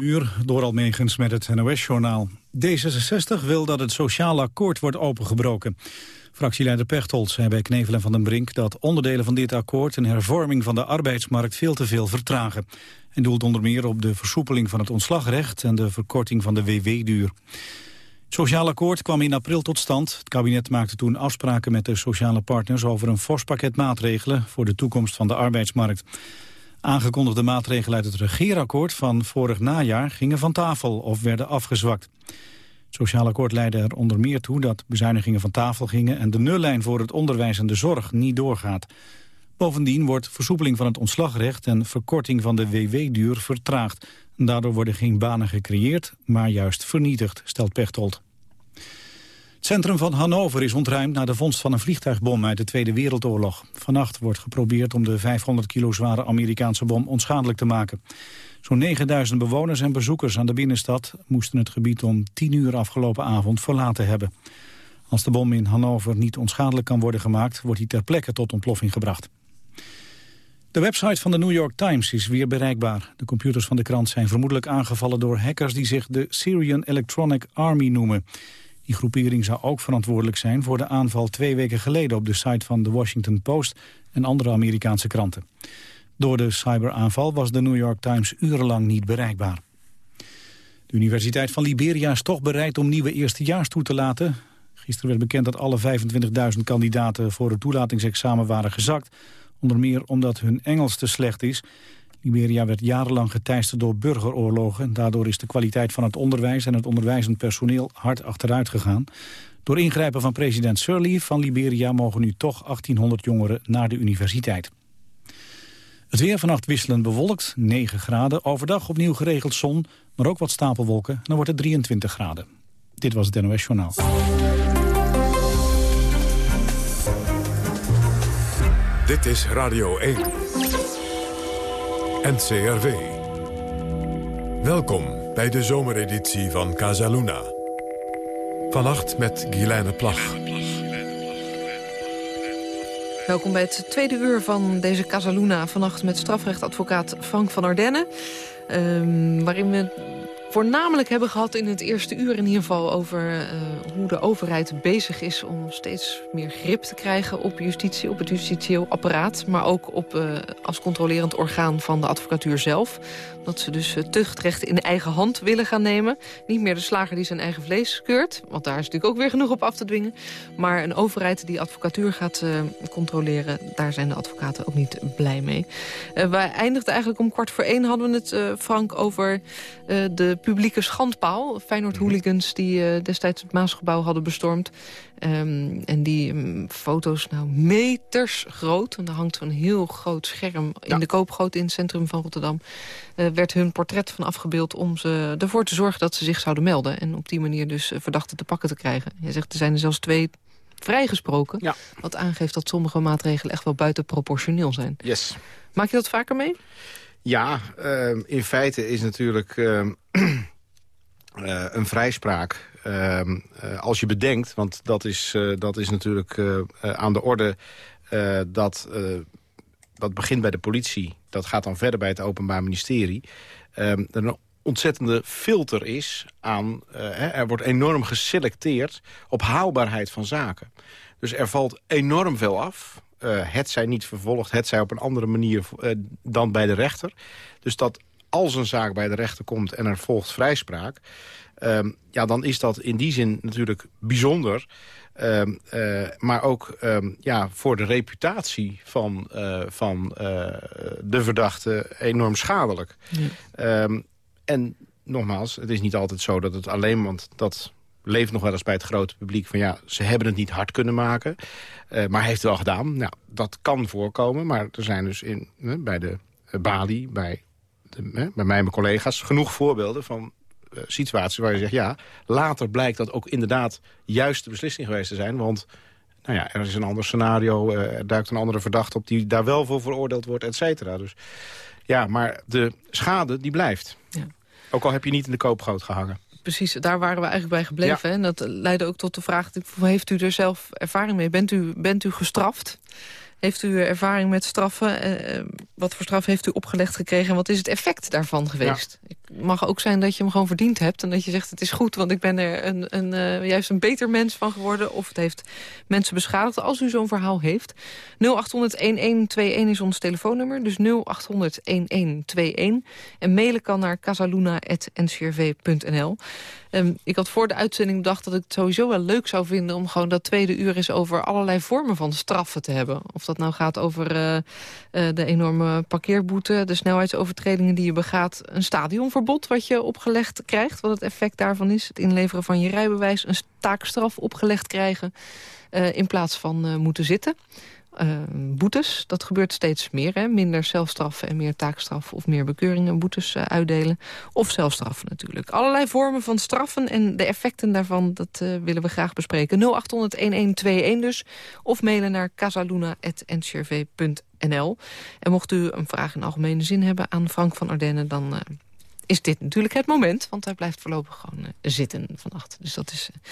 uur door Almegens met het NOS-journaal. D66 wil dat het sociaal akkoord wordt opengebroken. Fractieleider Pechtold zei bij Knevel en Van den Brink... dat onderdelen van dit akkoord een hervorming van de arbeidsmarkt veel te veel vertragen. En doelt onder meer op de versoepeling van het ontslagrecht... en de verkorting van de WW-duur. Het sociaal akkoord kwam in april tot stand. Het kabinet maakte toen afspraken met de sociale partners... over een fors pakket maatregelen voor de toekomst van de arbeidsmarkt. Aangekondigde maatregelen uit het regeerakkoord van vorig najaar gingen van tafel of werden afgezwakt. Het sociaal akkoord leidde er onder meer toe dat bezuinigingen van tafel gingen en de nullijn voor het onderwijs en de zorg niet doorgaat. Bovendien wordt versoepeling van het ontslagrecht en verkorting van de WW-duur vertraagd. Daardoor worden geen banen gecreëerd, maar juist vernietigd, stelt Pechtold. Het centrum van Hannover is ontruimd na de vondst van een vliegtuigbom uit de Tweede Wereldoorlog. Vannacht wordt geprobeerd om de 500 kilo zware Amerikaanse bom onschadelijk te maken. Zo'n 9000 bewoners en bezoekers aan de binnenstad moesten het gebied om 10 uur afgelopen avond verlaten hebben. Als de bom in Hannover niet onschadelijk kan worden gemaakt, wordt hij ter plekke tot ontploffing gebracht. De website van de New York Times is weer bereikbaar. De computers van de krant zijn vermoedelijk aangevallen door hackers die zich de Syrian Electronic Army noemen. Die groepering zou ook verantwoordelijk zijn voor de aanval twee weken geleden op de site van The Washington Post en andere Amerikaanse kranten. Door de cyberaanval was de New York Times urenlang niet bereikbaar. De Universiteit van Liberia is toch bereid om nieuwe eerstejaars toe te laten. Gisteren werd bekend dat alle 25.000 kandidaten voor het toelatingsexamen waren gezakt. Onder meer omdat hun Engels te slecht is. Liberia werd jarenlang geteisterd door burgeroorlogen. Daardoor is de kwaliteit van het onderwijs en het onderwijzend personeel hard achteruit gegaan. Door ingrijpen van president Sirleaf van Liberia mogen nu toch 1800 jongeren naar de universiteit. Het weer vannacht wisselend bewolkt, 9 graden. Overdag opnieuw geregeld zon, maar ook wat stapelwolken. Dan wordt het 23 graden. Dit was het NOS Journaal. Dit is Radio 1. NCRV. Welkom bij de zomereditie van Casaluna. Vannacht met Guilaine Plag. Welkom bij het tweede uur van deze Casaluna. Vannacht met strafrechtadvocaat Frank van Ardenne. Um, waarin we voornamelijk hebben gehad in het eerste uur in ieder geval... over uh, hoe de overheid bezig is om steeds meer grip te krijgen op justitie... op het justitieel apparaat, maar ook op, uh, als controlerend orgaan van de advocatuur zelf. Dat ze dus uh, tuchtrecht in eigen hand willen gaan nemen. Niet meer de slager die zijn eigen vlees keurt, want daar is natuurlijk ook weer genoeg op af te dwingen. Maar een overheid die advocatuur gaat controleren, daar zijn de advocaten ook niet blij mee. wij eindigden eigenlijk om kwart voor één hadden we het, Frank, over de publieke schandpaal. Feyenoord-hooligans die uh, destijds het Maasgebouw hadden bestormd. Um, en die um, foto's nou meters groot. En daar hangt zo'n heel groot scherm in de koopgoot in het centrum van Rotterdam. Uh, werd hun portret van afgebeeld om ze ervoor te zorgen dat ze zich zouden melden. En op die manier dus uh, verdachten te pakken te krijgen. Je zegt er zijn er zelfs twee vrijgesproken. Ja. Wat aangeeft dat sommige maatregelen echt wel buitenproportioneel zijn. Yes. Maak je dat vaker mee? Ja, uh, in feite is natuurlijk uh, een vrijspraak... Ehm, eh, als je bedenkt, want dat is, eh, dat is natuurlijk aan de orde... dat, dat begint bij de politie, dat gaat dan verder bij het Openbaar Ministerie... Ehm, er een ontzettende filter is aan... er wordt enorm geselecteerd op haalbaarheid van zaken. Dus er valt enorm veel af het zij niet vervolgd, het zij op een andere manier uh, dan bij de rechter. Dus dat als een zaak bij de rechter komt en er volgt vrijspraak... Uh, ja, dan is dat in die zin natuurlijk bijzonder... Uh, uh, maar ook um, ja, voor de reputatie van, uh, van de verdachte enorm schadelijk. Ja. En nogmaals, het is niet altijd zo dat het alleen... want dat leeft nog wel eens bij het grote publiek... van ja, ze hebben het niet hard kunnen maken, uh, maar heeft het wel gedaan. Nou, dat kan voorkomen, maar er zijn dus in, uh, bij de uh, Bali, bij, de, bij mij en mijn collega's... genoeg voorbeelden van situaties waar je zegt... ja, later blijkt dat ook inderdaad juist de beslissing geweest te zijn... want nou ja, er is een ander scenario, er duikt een andere verdachte op... die daar wel voor veroordeeld wordt, et cetera. Dus ja, maar de schade die blijft. Ja. Ook al heb je niet in de koopgoot gehangen precies, daar waren we eigenlijk bij gebleven. Ja. En dat leidde ook tot de vraag, heeft u er zelf ervaring mee? Bent u, bent u gestraft? Heeft u ervaring met straffen? wat voor straf heeft u opgelegd gekregen? En wat is het effect daarvan geweest? Het mag ook zijn dat je hem gewoon verdiend hebt... en dat je zegt het is goed, want ik ben er een, een, juist een beter mens van geworden... of het heeft mensen beschadigd. Als u zo'n verhaal heeft, 0800-1121 is ons telefoonnummer. Dus 0800-1121. En mailen kan naar casaluna.ncrv.nl. Um, ik had voor de uitzending bedacht dat ik het sowieso wel leuk zou vinden... om gewoon dat tweede uur eens over allerlei vormen van straffen te hebben. Of dat nou gaat over uh, uh, de enorme parkeerboete... de snelheidsovertredingen die je begaat... een stadionverbod wat je opgelegd krijgt, wat het effect daarvan is... het inleveren van je rijbewijs, een taakstraf opgelegd krijgen... Uh, in plaats van moeten zitten. Uh, boetes. Dat gebeurt steeds meer. Hè? Minder zelfstraffen en meer taakstraffen of meer bekeuringen, boetes uh, uitdelen. Of zelfstraffen natuurlijk. Allerlei vormen van straffen en de effecten daarvan, dat uh, willen we graag bespreken. 0800-1121 dus. Of mailen naar casaluna.ncrv.nl. En mocht u een vraag in algemene zin hebben aan Frank van Ardenne... dan is dit natuurlijk het moment. Want hij blijft voorlopig gewoon uh, zitten vannacht. Dus dat is uh,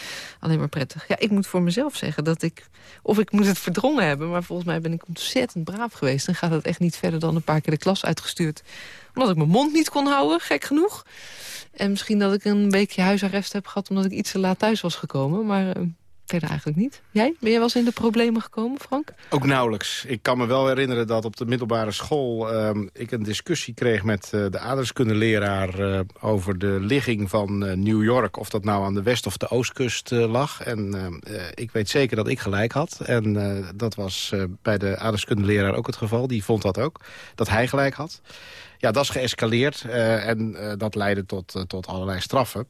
alleen maar prettig. Ja, ik moet voor mezelf zeggen dat ik... Of ik moet het verdrongen hebben, maar volgens mij ben ik ontzettend braaf geweest. En gaat het echt niet verder dan een paar keer de klas uitgestuurd. Omdat ik mijn mond niet kon houden, gek genoeg. En misschien dat ik een weekje huisarrest heb gehad... omdat ik iets te laat thuis was gekomen. Maar uh, verder eigenlijk niet. Jij? Ben jij wel eens in de problemen gekomen, Frank? Ook nauwelijks. Ik kan me wel herinneren dat op de middelbare school... Uh, ik een discussie kreeg met uh, de aardrijkskundeleraar... Uh, over de ligging van New York. Of dat nou aan de west- of de oostkust lag. En ik weet zeker dat ik gelijk had. En dat was bij de aardrijkskundeleraar ook het geval. Die vond dat ook. Dat hij gelijk had. Ja, dat is geëscaleerd uh, en uh, dat leidde tot, uh, tot allerlei straffen.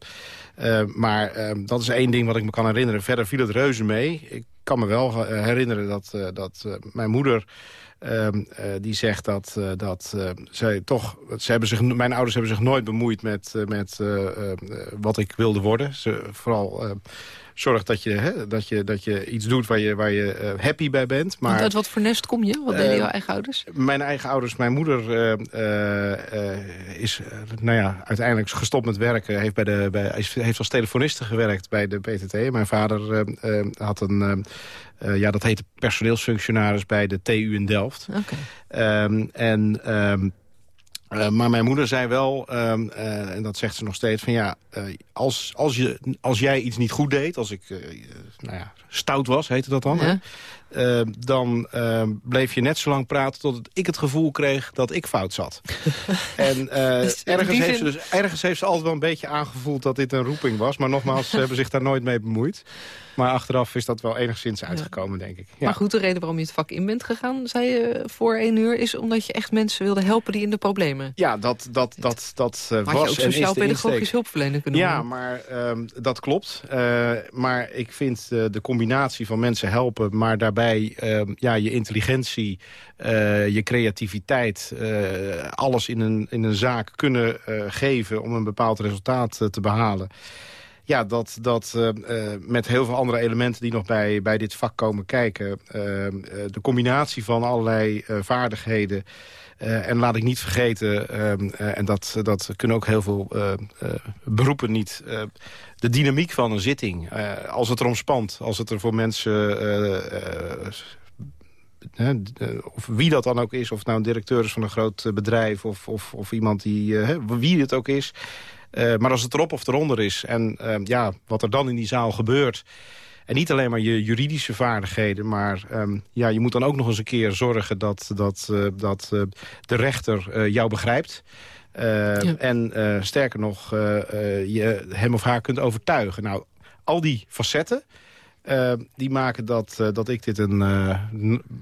maar ehm, dat is één ding wat ik me kan herinneren. Verder viel het reuze mee. Ik kan me wel herinneren dat, dat mijn moeder... Uh, die zegt dat, dat zij toch... Ze hebben zich, mijn ouders hebben zich nooit bemoeid met, met wat ik wilde worden. Ze, vooral zorg dat je, hè, dat je, dat je iets doet waar je, waar je uh, happy bij bent. Maar, uit wat voor nest kom je? Wat deden jouw eigen ouders? Mijn eigen ouders, mijn moeder uh, is nou ja, uiteindelijk gestopt met werken. Heeft, bij de, bij, heeft als telefoniste gewerkt bij de PTT. Mijn vader had een... ja, dat heette personeelsfunctionaris bij de TU in Delft. Okay. Um, en um, uh, maar mijn moeder zei wel, uh, uh, en dat zegt ze nog steeds... van ja, als, als, je, als jij iets niet goed deed... als ik nou ja, stout was, heette dat dan... Ja. Dan bleef je net zo lang praten tot ik het gevoel kreeg dat ik fout zat. en dus ergens, heeft ze dus, ergens heeft ze altijd wel een beetje aangevoeld dat dit een roeping was. Maar nogmaals, ze hebben zich daar nooit mee bemoeid. Maar achteraf is dat wel enigszins uitgekomen, ja. denk ik. Ja. Maar goed, de reden waarom je het vak in bent gegaan, zei je voor één uur... is omdat je echt mensen wilde helpen die in de problemen... Ja, dat, dat, dat, dat uh, was je ook sociaal-pedagogisch hulpverlener kunnen Ja, maar um, dat klopt. Uh, maar ik vind uh, de combinatie van mensen helpen... maar daarbij uh, ja, je intelligentie, je creativiteit... Alles in een, in een zaak kunnen geven om een bepaald resultaat te behalen. Ja, dat, dat uh, met heel veel andere elementen die nog bij, bij dit vak komen kijken... Uh, de combinatie van allerlei vaardigheden... en laat ik niet vergeten, en dat, dat kunnen ook heel veel beroepen niet... de dynamiek van een zitting, als het erom spant, als het er voor mensen of wie dat dan ook is, of nou een directeur is van een groot bedrijf... of, of, of iemand die, wie het ook is... Maar als het erop of eronder is en uh, ja, wat er dan in die zaal gebeurt... en niet alleen maar je juridische vaardigheden... maar um, ja, je moet dan ook nog eens een keer zorgen dat, dat, uh, dat de rechter jou begrijpt... Ja. En sterker nog, je hem of haar kunt overtuigen. Nou, al die facetten... Uh, die maken dat, uh, dat ik dit een, uh,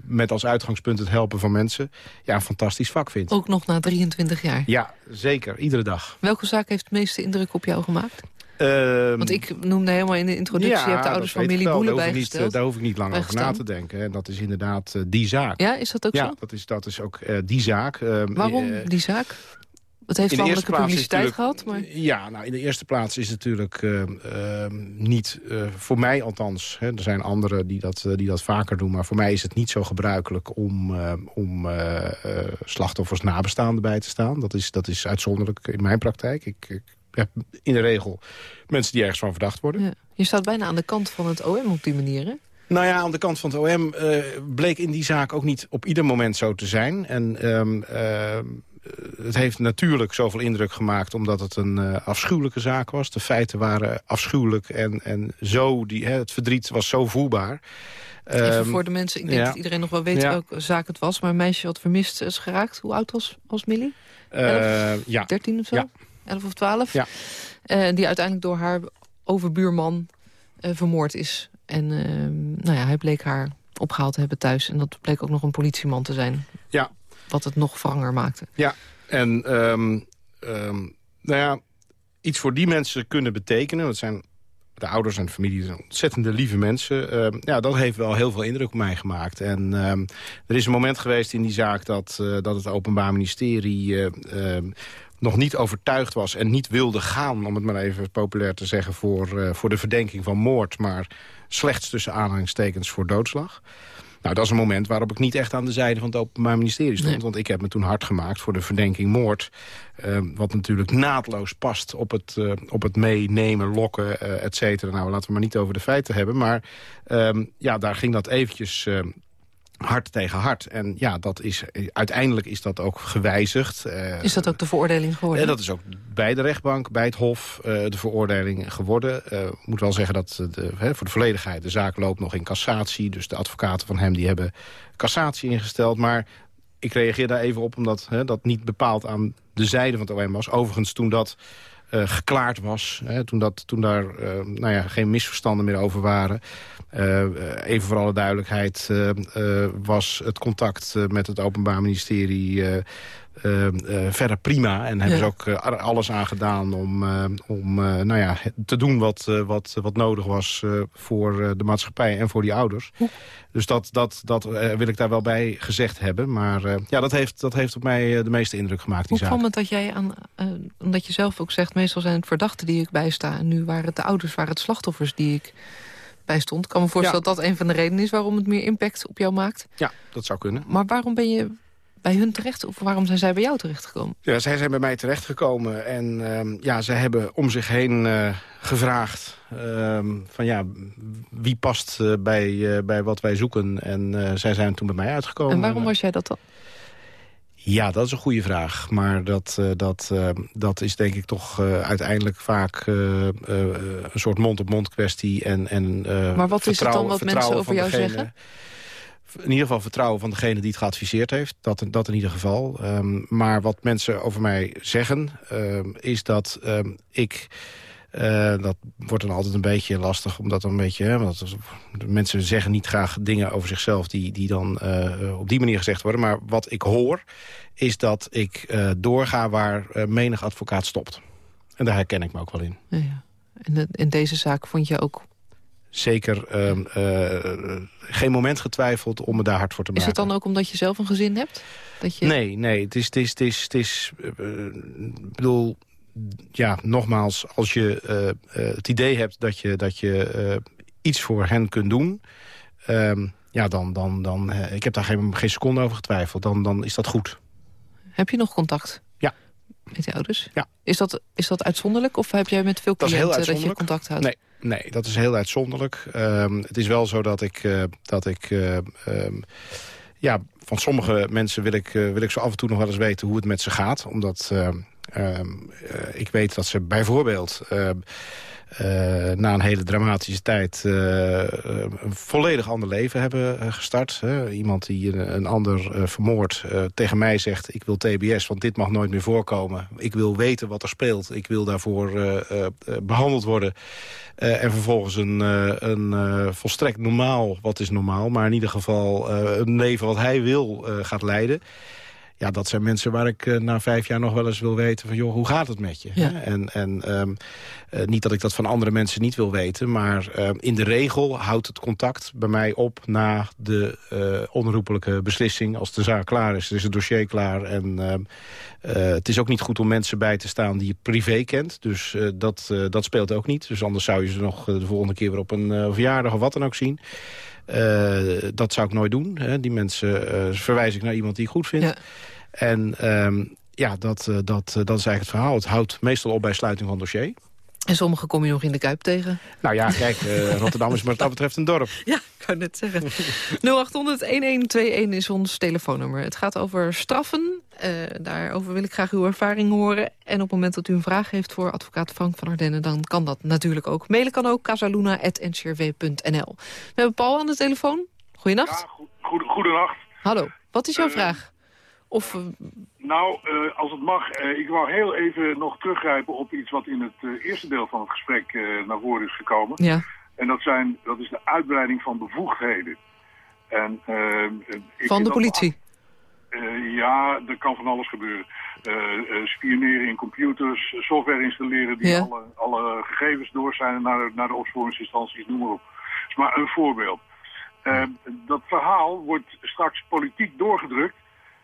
met als uitgangspunt het helpen van mensen... ja, een fantastisch vak vind. Ook nog na 23 jaar? Ja, zeker. Iedere dag. Welke zaak heeft het meeste indruk op jou gemaakt? Ehm, Want ik noemde helemaal in de introductie... Ja, je hebt de ouders van Millie Boele bijgesteld. Niet, daar hoef ik niet lang over na te denken. En dat is inderdaad die zaak. Ja, is dat ook ja, zo? Ja, dat is, dat is ook die zaak. Ehm, Waarom die zaak? Het heeft landelijke publiciteit gehad? Maar... Ja, nou, in de eerste plaats is het natuurlijk uh, uh, niet, uh, voor mij althans... Hè, er zijn anderen die dat, die dat vaker doen... maar voor mij is het niet zo gebruikelijk om, om slachtoffers nabestaanden bij te staan. Dat is, dat is uitzonderlijk in mijn praktijk. Ik, ik in de regel mensen die ergens van verdacht worden. Ja. Je staat bijna aan de kant van het OM op die manier, hè? Nou ja, aan de kant van het OM bleek in die zaak ook niet op ieder moment zo te zijn. En ehm, ehm, het heeft natuurlijk zoveel indruk gemaakt... omdat het een uh, afschuwelijke zaak was. De feiten waren afschuwelijk en, en zo, die, hè, het verdriet was zo voelbaar. Even ehm, voor de mensen, ik denk dat iedereen nog wel weet welke zaak het was... maar een meisje wat vermist is geraakt. Hoe oud was, was Millie? Uh, ja. 13 of zo? Ja. 11 of 12? Ja. Uh, die uiteindelijk door haar overbuurman uh, vermoord is. En ehm, nou ja, hij bleek haar opgehaald te hebben thuis. En dat bleek ook nog een politieman te zijn. Ja, wat het nog wranger maakte. Ja, en um, nou ja, iets voor die mensen kunnen betekenen... dat zijn de ouders en de familie zijn ontzettende lieve mensen. Uh, ja, dat heeft wel heel veel indruk op mij gemaakt. En uh, er is een moment geweest in die zaak dat, uh, dat het Openbaar Ministerie... Eh, nog niet overtuigd was en niet wilde gaan... om het maar even populair te zeggen, voor, voor de verdenking van moord... maar slechts tussen aanhalingstekens voor doodslag. Nou, dat is een moment waarop ik niet echt aan de zijde van het Openbaar Ministerie stond. Want ik heb me toen hard gemaakt voor de verdenking moord. Uh, wat natuurlijk naadloos past op het, uh, op het meenemen, lokken, uh, et cetera. Nou, laten we maar niet over de feiten hebben. Maar ehm, ja, daar ging dat eventjes hard tegen hard. En ja, dat is, uiteindelijk is dat ook gewijzigd. Uh, is dat ook de veroordeling geworden? Uh, dat is ook bij de rechtbank, bij het Hof, uh, de veroordeling geworden. Ik moet wel zeggen dat de, voor de volledigheid de zaak loopt nog in cassatie. Dus de advocaten van hem die hebben cassatie ingesteld. Maar ik reageer daar even op, omdat dat niet bepaald aan de zijde van het OM was. Overigens, toen dat uh, geklaard was. Hè, toen, dat, toen daar uh, nou ja, geen misverstanden meer over waren. Uh, even voor alle duidelijkheid was het contact met het Openbaar Ministerie verder prima. En hebben ze ook alles aan gedaan om, om nou ja, te doen wat, wat, wat nodig was voor de maatschappij en voor die ouders. Dus dat, dat, dat wil ik daar wel bij gezegd hebben. Maar ja, dat heeft, dat heeft op mij de meeste indruk gemaakt. Die Hoe kwam het dat jij, aan, omdat je zelf ook zegt meestal zijn het verdachten die ik bijsta. En nu waren het de ouders, waren het slachtoffers die ik bijstond. Ik kan me voorstellen dat dat een van de redenen is waarom het meer impact op jou maakt. Ja, dat zou kunnen. Maar waarom ben je bij hun terecht? Of waarom zijn zij bij jou terechtgekomen? Ja, zij zijn bij mij terechtgekomen. En uh, ja, zij hebben om zich heen uh, gevraagd... Uh, van ja, wie past uh, bij, bij wat wij zoeken? En zij zijn toen bij mij uitgekomen. En waarom was jij dat dan? Ja, dat is een goede vraag. Maar dat, dat, uh, dat is denk ik toch uiteindelijk vaak een soort mond-op-mond kwestie. En, en, maar wat is het dan wat mensen over jou degene, zeggen? In ieder geval vertrouwen van degene die het geadviseerd heeft. Dat, dat in ieder geval. Um, maar wat mensen over mij zeggen, um, is dat um, ik... Uh, dat wordt dan altijd een beetje lastig, omdat een beetje... Hè, want mensen zeggen niet graag dingen over zichzelf die, die dan uh, op die manier gezegd worden. Maar wat ik hoor, is dat ik uh, doorga waar menig advocaat stopt. En daar herken ik me ook wel in. Ja. En in deze zaak vond je ook... Zeker ehm, geen moment getwijfeld om me daar hard voor te maken. Is het dan ook omdat je zelf een gezin hebt? Dat je... Nee, nee. Het is... Het is, het is, het is bedoel, ja, nogmaals, als je uh, uh, het idee hebt dat je, dat je iets voor hen kunt doen... Ehm, ja, dan, dan, dan ik heb daar geen, geen seconde over getwijfeld. Dan, dan is dat goed. Heb je nog contact? Ja. Met je ouders? Ja. Is dat, is dat uitzonderlijk? Of heb jij met veel cliënten dat, je contact houdt? Nee, nee, dat is heel uitzonderlijk. Um, het is wel zo dat ik... dat ik um, ja, van sommige mensen wil ik, wil ik zo af en toe nog wel eens weten hoe het met ze gaat. Omdat Ehm, eh, ik weet dat ze bijvoorbeeld... Uh, na een hele dramatische tijd uh, een volledig ander leven hebben gestart. Hè. Iemand die een, een ander vermoord tegen mij zegt... ik wil TBS, want dit mag nooit meer voorkomen. Ik wil weten wat er speelt. Ik wil daarvoor behandeld worden. en vervolgens een, een volstrekt normaal, wat is normaal... maar in ieder geval een leven wat hij wil gaat leiden ja, dat zijn mensen waar ik uh, na vijf jaar nog wel eens wil weten... van joh, hoe gaat het met je? En, en um, uh, niet dat ik dat van andere mensen niet wil weten... maar uh, in de regel houdt het contact bij mij op... na de uh, onroepelijke beslissing. Als de zaak klaar is, is het dossier klaar. En ehm, het is ook niet goed om mensen bij te staan die je privé kent. Dus dat, dat speelt ook niet. Dus anders zou je ze nog de volgende keer weer op een verjaardag of wat dan ook zien... Uh, dat zou ik nooit doen. Hè. Die mensen uh, verwijs ik naar iemand die ik goed vind. Ja. En um, ja, dat, uh, dat, dat is eigenlijk het verhaal. Het houdt meestal op bij sluiting van dossier. En sommige kom je nog in de Kuip tegen. Nou ja, kijk, Rotterdam is wat dat betreft een dorp. Ja, ik kan net zeggen. 0800-1121 is ons telefoonnummer. Het gaat over straffen. daarover wil ik graag uw ervaring horen. En op het moment dat u een vraag heeft voor advocaat Frank van Ardenne... dan kan dat natuurlijk ook. Mailen kan ook casaluna.ncrw.nl. We hebben Paul aan de telefoen. Goedenacht. Ja, go goedenacht. Hallo, wat is jouw vraag? Of, uh, nou, uh, als het mag, uh, ik wou heel even nog teruggrijpen op iets wat in het eerste deel van het gesprek naar voren is gekomen. Ja. En dat, zijn, dat is de uitbreiding van bevoegdheden. En, van de politie? ja, er kan van alles gebeuren. spioneren in computers, software installeren die Ja. alle, alle gegevens doorzijden naar, naar de opsporingsinstanties, noem maar op. Dat is maar een voorbeeld. Dat verhaal wordt straks politiek doorgedrukt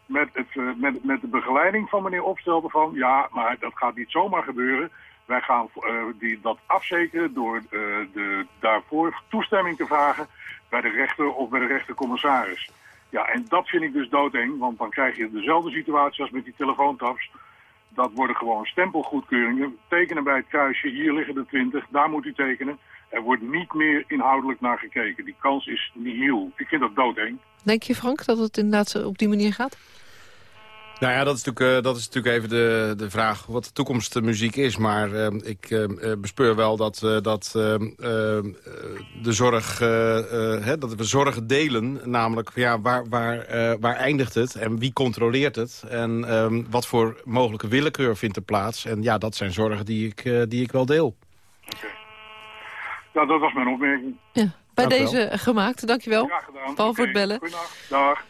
met, het, uh, met, met de begeleiding van meneer Opstelten van... ja, maar dat gaat niet zomaar gebeuren. Wij gaan uh, die, dat afzekeren door de, daarvoor toestemming te vragen... bij de rechter of bij de rechtercommissaris. Ja, en dat vind ik dus doodeng, want dan krijg je dezelfde situatie als met die telefoontaps. Dat worden gewoon stempelgoedkeuringen. Tekenen bij het kruisje, hier liggen de 20, daar moet u tekenen... Er wordt niet meer inhoudelijk naar gekeken. Die kans is nihil. Ik vind dat doodeng. Denk je, Frank, dat het inderdaad op die manier gaat? Nou ja, dat is natuurlijk, uh, dat is natuurlijk even de, de vraag wat de toekomstmuziek is. Maar uh, ik uh, bespeur wel dat, dat de zorg, hè, dat we zorgen delen. Namelijk, ja, waar, waar, waar eindigt het en wie controleert het? En ehm, wat voor mogelijke willekeur vindt er plaats? En ja, dat zijn zorgen die ik, die ik wel deel. Okay. Nou, dat was mijn opmerking. Ja, bij Dank deze gemaakt. Dankjewel. Graag gedaan. Paul voor het bellen. Goedendag. Dag.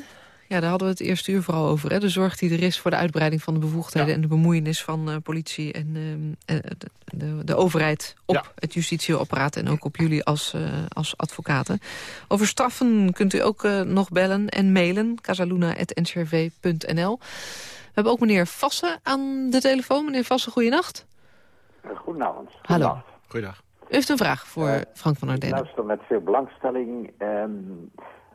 0800-1121. Ja, daar hadden we het eerste uur vooral over. Hè? De zorg die er is voor de uitbreiding van de bevoegdheden... Ja. en de bemoeienis van uh, politie en uh, de, de, de, overheid... op Ja. het justitieapparaat en ook op jullie als, uh, als advocaten. Over straffen kunt u ook nog bellen en mailen. casaluna.ncrv.nl We hebben ook meneer Vassen aan de telefoon. Meneer Vassen, goeienacht. Goedenavond. Hallo. Goedenavond. Goeiedag. U heeft een vraag voor Eh, Frank van Ik Ardenne. luister met veel belangstelling. Ehm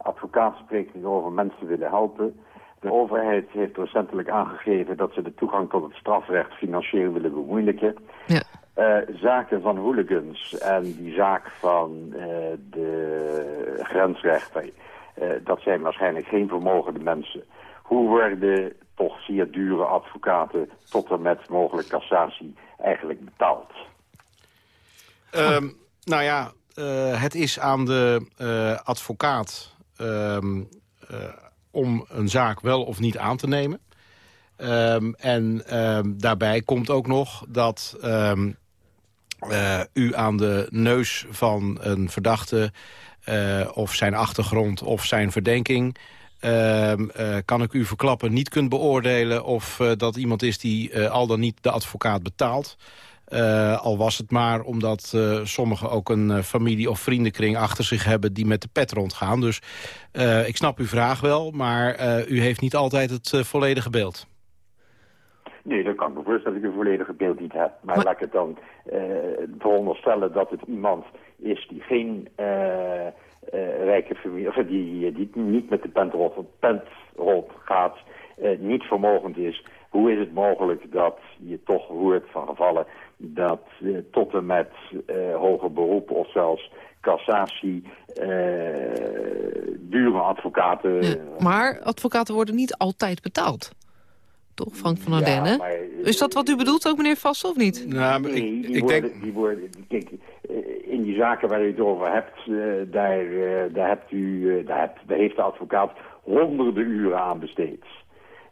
advocaat spreekt hierover mensen willen helpen. De overheid heeft recentelijk aangegeven dat ze de toegang tot het strafrecht financieel willen bemoeilijken. Ja. Eh, zaken van hooligans en die zaak van eh, de grensrechter, eh, dat zijn waarschijnlijk geen vermogende mensen. Hoe worden toch zeer dure advocaten tot en met mogelijk cassatie eigenlijk betaald? Ehm, nou ja, uh, het is aan de uh, advocaat um, uh, om een zaak wel of niet aan te nemen. Um, en um, daarbij komt ook nog dat u aan de neus van een verdachte... of zijn achtergrond of zijn verdenking... Kan ik u verklappen, niet kunt beoordelen of dat iemand is die al dan niet de advocaat betaalt. Uh, al was het maar omdat uh, sommigen ook een uh, familie- of vriendenkring achter zich hebben... die met de pet rondgaan. Dus ik snap uw vraag wel, maar u heeft niet altijd het volledige beeld. Nee, dat kan ik me voorstellen dat ik een volledige beeld niet heb. Maar, maar... laat ik het dan veronderstellen dat het iemand is die geen rijke familie... of die, die niet met de pent rond gaat, niet vermogend is... Hoe is het mogelijk dat je toch hoort van gevallen dat uh, tot en met uh, hoger beroep of zelfs cassatie uh, dure advocaten... Ja, maar advocaten worden niet altijd betaald. Toch, Frank van Ardenne? Ja, maar, is dat wat u bedoelt ook, meneer Vassen, of niet? Nou, ik, die, ik worden, denk... die worden... Kijk, in die zaken waar u het over hebt, daar, daar, hebt u, daar, hebt, daar heeft de advocaat honderden uren aan besteed.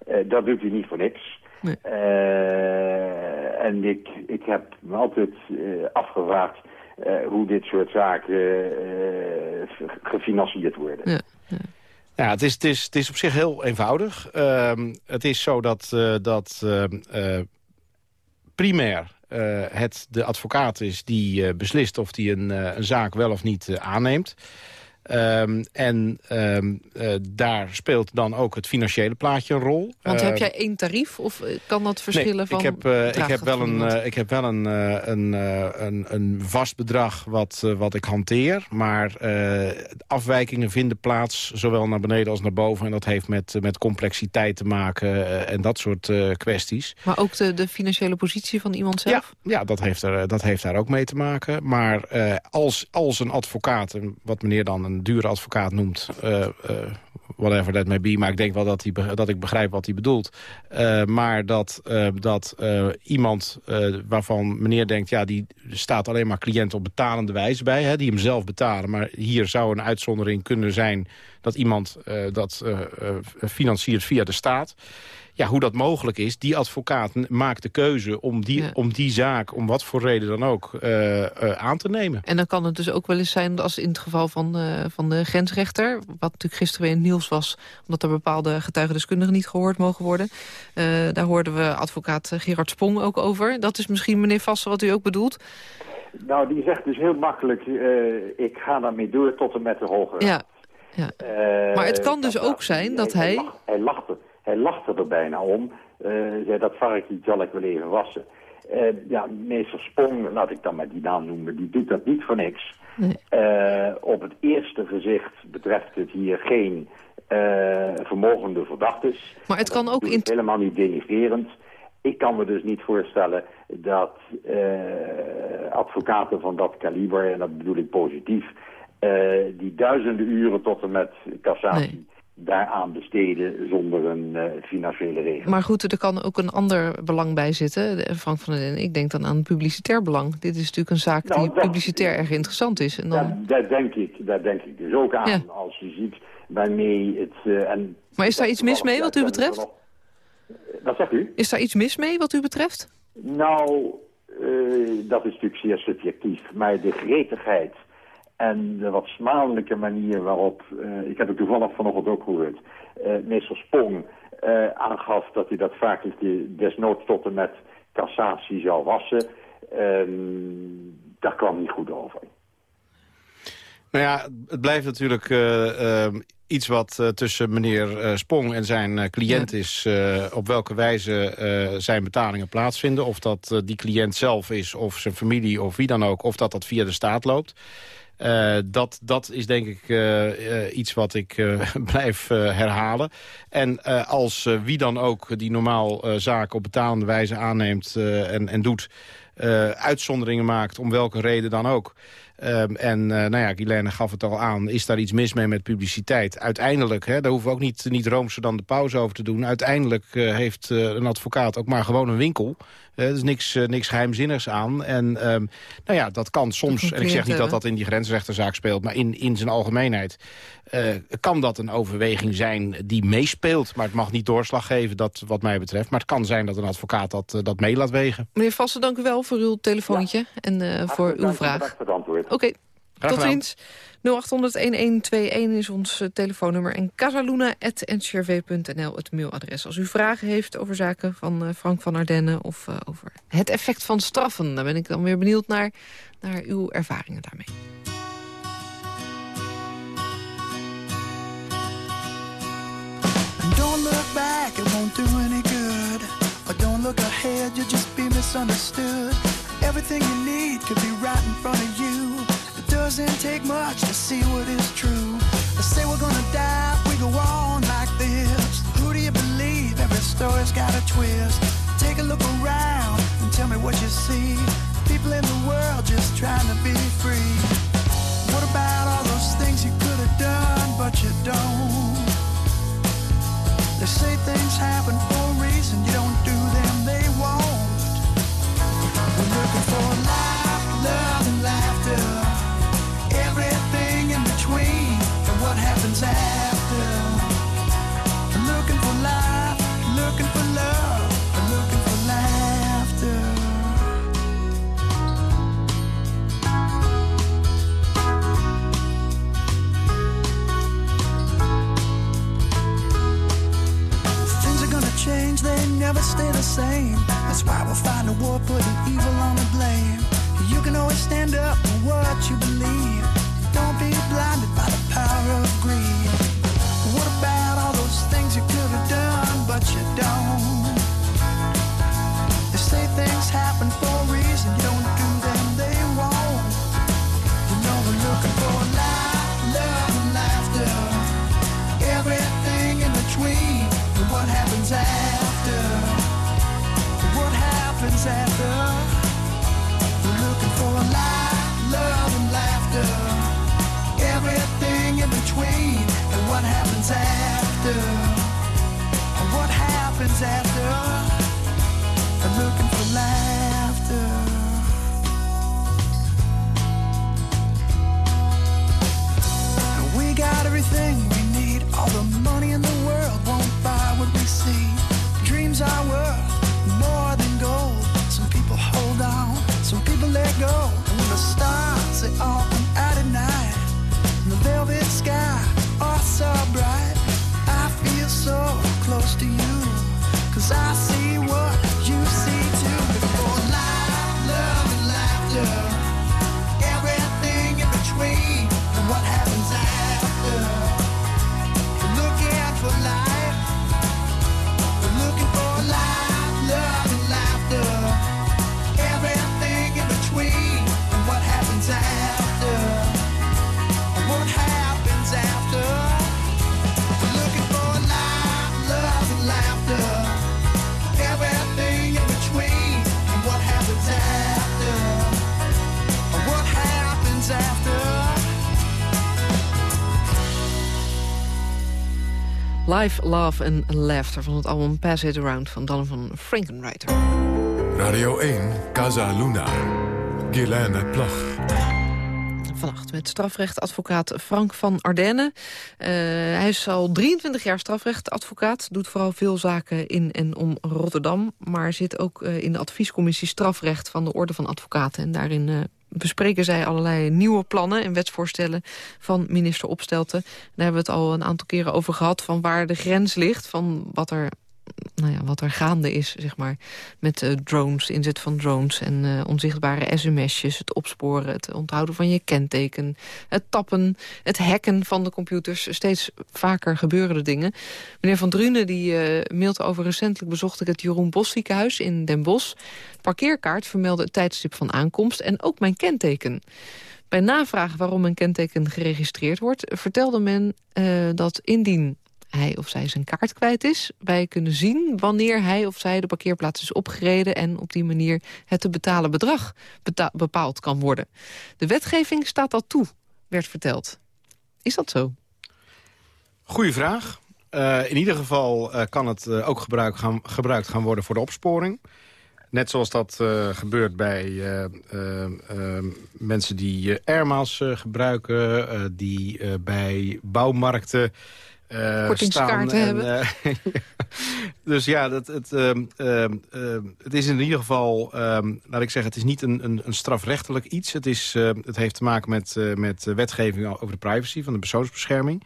Uh, dat doet hij niet voor niks. Nee. Uh, en ik, ik heb me altijd uh, afgevraagd hoe dit soort zaken gefinancierd worden. Ja, ja. ja het, is, het, is, het is op zich heel eenvoudig. Uh, het is zo dat, dat primair het de advocaat is die beslist of hij een, een zaak wel of niet aanneemt. Ehm, en ehm, eh, daar speelt dan ook het financiële plaatje een rol. Want heb Ehm, jij één tarief of eh, kan dat verschillen nee, van ik heb, eh, ik heb wel, een, eh, ik heb wel een, eh, een, eh, een, een vast bedrag wat, eh, wat ik hanteer. Maar eh, afwijkingen vinden plaats, zowel naar beneden als naar boven. En dat heeft met, met complexiteit te maken eh, en dat soort eh, kwesties. Maar ook de, de financiële positie van iemand zelf? Ja, ja dat, heeft er, dat heeft daar ook mee te maken. Maar eh, als, als een advocaat, wat meneer dan een dure advocaat noemt... eh, whatever that may be, maar ik denk wel dat, dat ik begrijp wat hij bedoelt. Eh, maar dat, dat iemand waarvan meneer denkt... ja, die staat alleen maar cliënt op betalende wijze bij... Hè, die hem zelf betalen. Maar hier zou een uitzondering kunnen zijn... dat iemand dat financiert via de staat ja, hoe dat mogelijk is. Die advocaat maakt de keuze om die, Ja. om die zaak, om wat voor reden dan ook, eh, eh, aan te nemen. En dan kan het dus ook wel eens zijn, als in het geval van, eh, van de grensrechter... wat natuurlijk gisteren weer in het nieuws was... omdat er bepaalde getuigendeskundigen niet gehoord mogen worden. Eh, daar hoorden we advocaat Gerard Spong ook over. Dat is misschien, meneer Vassen, wat u ook bedoelt. Nou, die zegt dus heel makkelijk, eh, ik ga daarmee door tot en met de hoge raad. Ja, ja. Eh, Maar het kan dus ook zijn dat hij- Hij, lacht- hij, lachte, hij lachte er bijna om. Eh, zei, dat varkentje zal ik wel even wassen. Eh, ja, meester Spong, laat ik dan maar die naam noemen, die doet dat niet voor niks. Nee. Eh, op het eerste gezicht betreft het hier geen vermogende verdachtes. Maar het kan ook in- helemaal niet denigrerend. Ik kan me dus niet voorstellen dat advocaten van dat kaliber, en dat bedoel ik positief, die duizenden uren tot en met cassatie. Daaraan besteden zonder een eh, financiële regel. Maar goed, er kan ook een ander belang bij zitten. Frank van Den, ik denk dan aan publicitair belang. Dit is natuurlijk een zaak Nou, die dat- publicitair erg interessant is. En dan... daar, denk ik, daar denk ik dus ook aan. Ja. Als je ziet waarmee het... eh, en Maar is daar iets mis mee wat u betreft? Eh, Wat zegt u? Is daar iets mis mee wat u betreft? Nou, dat is natuurlijk zeer subjectief. Maar de gretigheid en de wat smadelijke manier waarop... eh, ik heb het toevallig vanochtend ook gehoord... eh meester Spong eh, aangaf dat hij dat vaak desnoods tot en met cassatie zou wassen... ehm, daar kwam niet goed over. Nou ja, het blijft natuurlijk eh, eh, iets wat eh, tussen meneer eh, Spong en zijn eh, cliënt is... eh, op welke wijze eh, zijn betalingen plaatsvinden. Of dat die cliënt zelf is, of zijn familie, of wie dan ook. Of dat dat via de staat loopt. Eh, dat, dat is denk ik eh, eh, iets wat ik blijf herhalen. En als wie dan ook die normaal zaken op betalende wijze aanneemt en, en doet... uitzonderingen maakt, om welke reden dan ook... Ehm, en eh, nou ja, Guilaine gaf het al aan, is daar iets mis mee met publiciteit? Uiteindelijk, hè, daar hoeven we ook niet, niet roomser dan de pauze over te doen. Uiteindelijk eh, heeft eh, een advocaat ook maar gewoon een winkel. Er is niks, niks geheimzinnigs aan. En ehm, nou ja, dat kan soms, en ik zeg niet dat dat in die grensrechterzaak speelt... maar in, in zijn algemeenheid eh, kan dat een overweging zijn die meespeelt. Maar het mag niet doorslag geven, dat, wat mij betreft. Maar het kan zijn dat een advocaat dat, dat mee laat wegen. Meneer Vassen, dank u wel voor uw telefoontje en eh, voor uw vraag. Bedankt voor het antwoord. Oké, Graag tot ziens. 0800-1121 is ons eh, telefoonnummer. En casaluna.ncrv.nl het mailadres. Als u vragen heeft over zaken van eh, Frank van Ardenne... of eh, over het effect van straffen, daar ben ik dan weer benieuwd naar, naar uw ervaringen daarmee. Don't look back, it won't do any good. Or don't look ahead, you'll just be misunderstood. Everything you need could be right in front of you. Doesn't take much to see what is true. They say we're gonna die if we go on like this. Who do you believe? Every story's got a twist. Take a look around and tell me what you see. People in the world just trying to be free. What about all those things you could have done, but you don't? They say things happen for a reason. You don't do them, they won't. We're looking for never stay the same. That's why we'll fight a war, putting evil on the blame. You can always stand up for what you believe. Life, Love and Laughter van het album Pass It Around van Donovan Frankenreiter. Radio 1, Casa Luna. Guilaine Plag. Vannacht met strafrechtadvocaat Frank van Ardenne. Eh, hij is al 23 jaar strafrechtadvocaat. Doet vooral veel zaken in en om Rotterdam. Maar zit ook eh, in de adviescommissie strafrecht van de Orde van Advocaten. En daarin eh, bespreken zij allerlei nieuwe plannen en wetsvoorstellen van minister Opstelten. Daar hebben we het al een aantal keren over gehad... van waar de grens ligt, van wat er nou ja, wat er gaande is, zeg maar. Met eh, drones, inzet van drones en eh, onzichtbare sms'jes... het opsporen, het onthouden van je kenteken... het tappen, het hacken van de computers. Steeds vaker gebeuren de dingen. Meneer Van Drunen die, eh, mailt over recentelijk bezocht ik het Jeroen Bos ziekenhuis in Den Bosch. Parkeerkaart vermeldde het tijdstip van aankomst en ook mijn kenteken. Bij navraag waarom een kenteken geregistreerd wordt... vertelde men dat indien hij of zij zijn kaart kwijt is. Wij kunnen zien wanneer hij of zij de parkeerplaats is opgereden... en op die manier het te betalen bedrag bepaald kan worden. De wetgeving staat dat toe, werd verteld. Is dat zo? Goeie vraag. Uh, in ieder geval uh, kan het uh, ook gebruik gaan, gebruikt gaan worden voor de opsporing. Net zoals dat gebeurt bij mensen die airmaals gebruiken... die bij bouwmarkten Kortingskaarten hebben. uh, dus ja, dat, het, uh, het is in ieder geval, ehm, laat ik zeggen, het is niet een, een, een strafrechtelijk iets. Het, is, het heeft te maken met, met wetgeving over de privacy van de persoonsbescherming.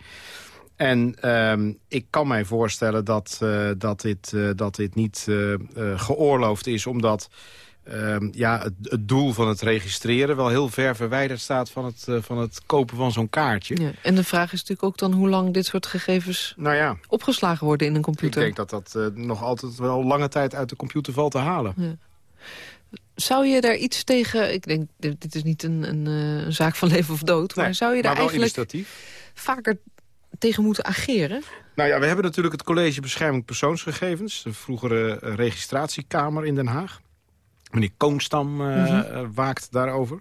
En ehm, ik kan mij voorstellen dat, dat, dit, dat dit niet geoorloofd is, omdat... Um, ja, het, het, doel van het registreren wel heel ver verwijderd staat van het, uh, van het kopen van zo'n kaartje. Ja, en de vraag is natuurlijk ook dan hoe lang dit soort gegevens nou ja, opgeslagen worden in een computer. Ik denk dat dat uh, nog altijd wel lange tijd uit de computer valt te halen. Ja. Zou je daar iets tegen... Ik denk, dit is niet een, een, uh, een zaak van leven of dood... Nee, maar zou je daar eigenlijk vaker tegen moeten ageren? Nou ja, we hebben natuurlijk het College Bescherming Persoonsgegevens... de vroegere registratiekamer in Den Haag. Meneer Koonstam uh, mm -hmm. waakt daarover.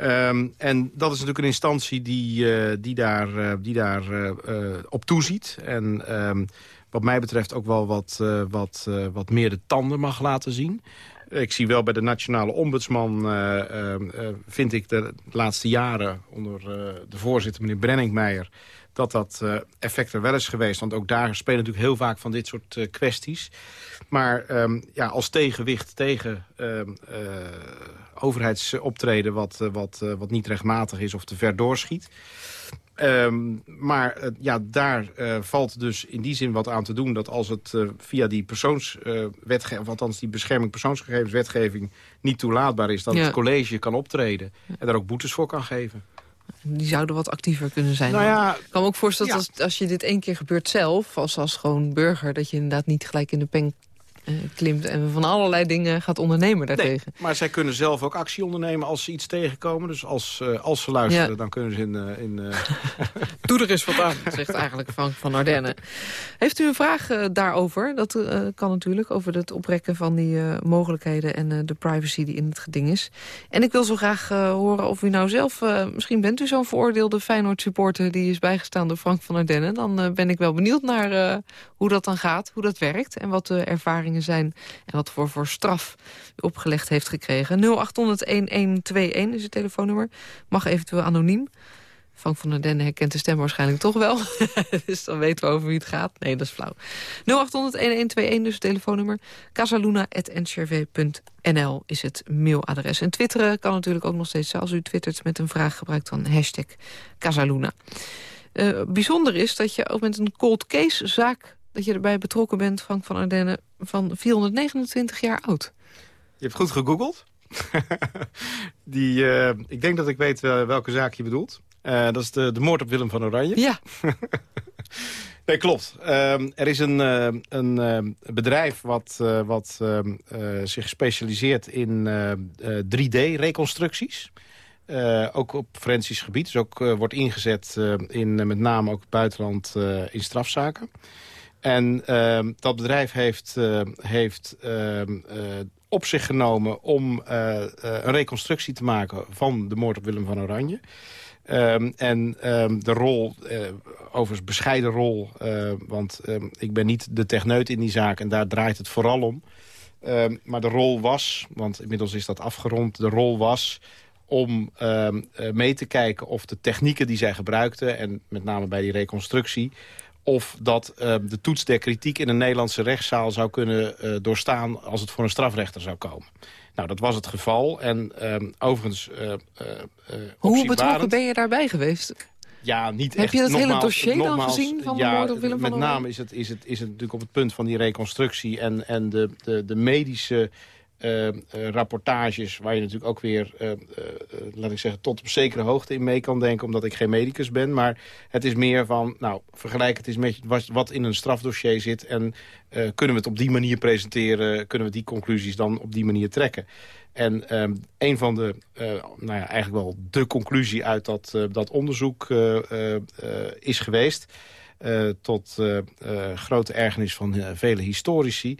Um, en dat is natuurlijk een instantie die, uh, die daar, uh, die daar op toeziet. En um, wat mij betreft ook wel wat, wat, wat meer de tanden mag laten zien. Ik zie wel bij de nationale ombudsman, vind ik de laatste jaren... onder de voorzitter, meneer Brenninkmeijer dat dat uh, effect er wel is geweest. Want ook daar spelen natuurlijk heel vaak van dit soort uh, kwesties. Maar um, ja, als tegenwicht tegen um, uh, overheidsoptreden... Wat, wat, wat niet rechtmatig is of te ver doorschiet... Um, maar uh, ja, daar uh, valt dus in die zin wat aan te doen... dat als het uh, via die persoonswetgeving... of althans die bescherming persoonsgegevenswetgeving niet toelaatbaar is... dat ja. het college kan optreden en daar ook boetes voor kan geven. Die zouden wat actiever kunnen zijn. Nou ja, ik kan me ook voorstellen dat als, als je dit één keer gebeurt zelf... als, als gewoon burger, dat je inderdaad niet gelijk in de pen klimt... en van allerlei dingen gaat ondernemen daartegen. Nee, maar zij kunnen zelf ook actie ondernemen als ze iets tegenkomen. Dus als, uh, als ze luisteren, Ja. dan kunnen ze in... eh, in eh, Doe er eens wat aan, zegt eigenlijk Frank van Ardenne. Heeft u een vraag eh, daarover? Dat eh, kan natuurlijk, over het oprekken van die eh, mogelijkheden... en eh, de privacy die in het geding is. En ik wil zo graag eh, horen of u nou zelf... eh, misschien bent u zo'n veroordeelde Feyenoord-supporter... die is bijgestaan door Frank van Ardenne. Dan eh, ben ik wel benieuwd naar eh, hoe dat dan gaat, hoe dat werkt... en wat de ervaringen zijn en wat voor, voor straf u opgelegd heeft gekregen. 0800-1121 is het telefoonnummer. Mag eventueel anoniem. Frank van der Den herkent de stem waarschijnlijk toch wel. dus dan weten we over wie het gaat. Nee, dat is flauw. 0800-1121, dus het telefoonnummer. casaluna.ncrv.nl is het mailadres. En twitteren kan natuurlijk ook nog steeds. Als u twittert met een vraag, gebruikt dan hashtag Casaluna. Eh, bijzonder is dat je ook met een cold case zaak... dat je erbij betrokken bent, Frank van Ardenne... van 429 jaar oud. je hebt goed gegoogeld. Die, eh, ik denk dat ik weet eh, welke zaak je bedoelt. Eh, dat is de, de moord op Willem van Oranje. Ja, Nee, klopt. Ehm, er is een, een bedrijf wat, wat ehm, eh, zich specialiseert in eh, eh, 3D-reconstructies. Eh, ook op forensisch gebied. Dus ook wordt ingezet in met name ook het buitenland in strafzaken. En ehm, dat bedrijf heeft, eh, heeft ehm, eh, op zich genomen om eh, eh, een reconstructie te maken van de moord op Willem van Oranje. Ehm, en ehm, de rol, eh, overigens bescheiden rol, want ehm, ik ben niet de techneut in die zaak en daar draait het vooral om. Ehm, maar de rol was, want inmiddels is dat afgerond, de rol was om ehm, mee te kijken of de technieken die zij gebruikten... en met name bij die reconstructie... of dat ehm, de toets der kritiek in een Nederlandse rechtszaal zou kunnen eh, doorstaan... als het voor een strafrechter zou komen. Nou, dat was het geval. En ehm, overigens... eh, eh, hoe betrokken ben je daarbij geweest? ja, niet Heb echt. je dat hele Nogmaals- dossier dan gezien van de ja, moord op Willem van Met name is het, is, het, is het natuurlijk op het punt van die reconstructie... en, en de, de, de medische rapportages... waar je natuurlijk ook weer, eh, eh, eh, laat ik zeggen... tot op zekere hoogte in mee kan denken... omdat ik geen medicus ben. Maar het is meer van, nou, vergelijk het eens met wat- in een strafdossier zit... en eh, kunnen we het op die manier presenteren... kunnen we die conclusies dan op die manier trekken. En ehm, een van de, eh, nou ja, eigenlijk wel de conclusie uit dat, eh, dat onderzoek eh, eh, eh, is geweest... eh, tot eh, eh, grote ergernis van eh, vele historici...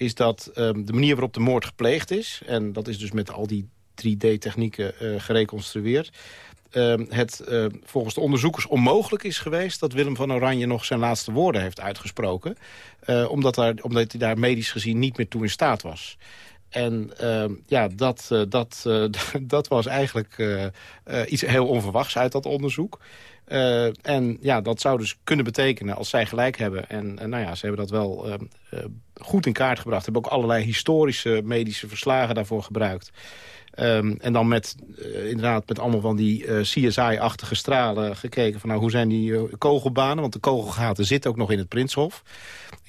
is dat ehm, de manier waarop de moord gepleegd is... en dat is dus met al die 3D-technieken eh, gereconstrueerd... ehm, het eh, volgens de onderzoekers onmogelijk is geweest... dat Willem van Oranje nog zijn laatste woorden heeft uitgesproken... eh, omdat, daar, omdat hij daar medisch gezien niet meer toe in staat was. En ja, dat, eh, dat, dat was eigenlijk iets heel onverwachts uit dat onderzoek. Eh, en ja, dat zou dus kunnen betekenen als zij gelijk hebben. En, en nou ja, ze hebben dat wel eh, goed in kaart gebracht. Hebben ook allerlei historische medische verslagen daarvoor gebruikt. Ehm, en dan met, eh, inderdaad met allemaal van die eh, CSI-achtige stralen gekeken... van nou, hoe zijn die eh, kogelbanen? Want de kogelgaten zitten ook nog in het Prinshof.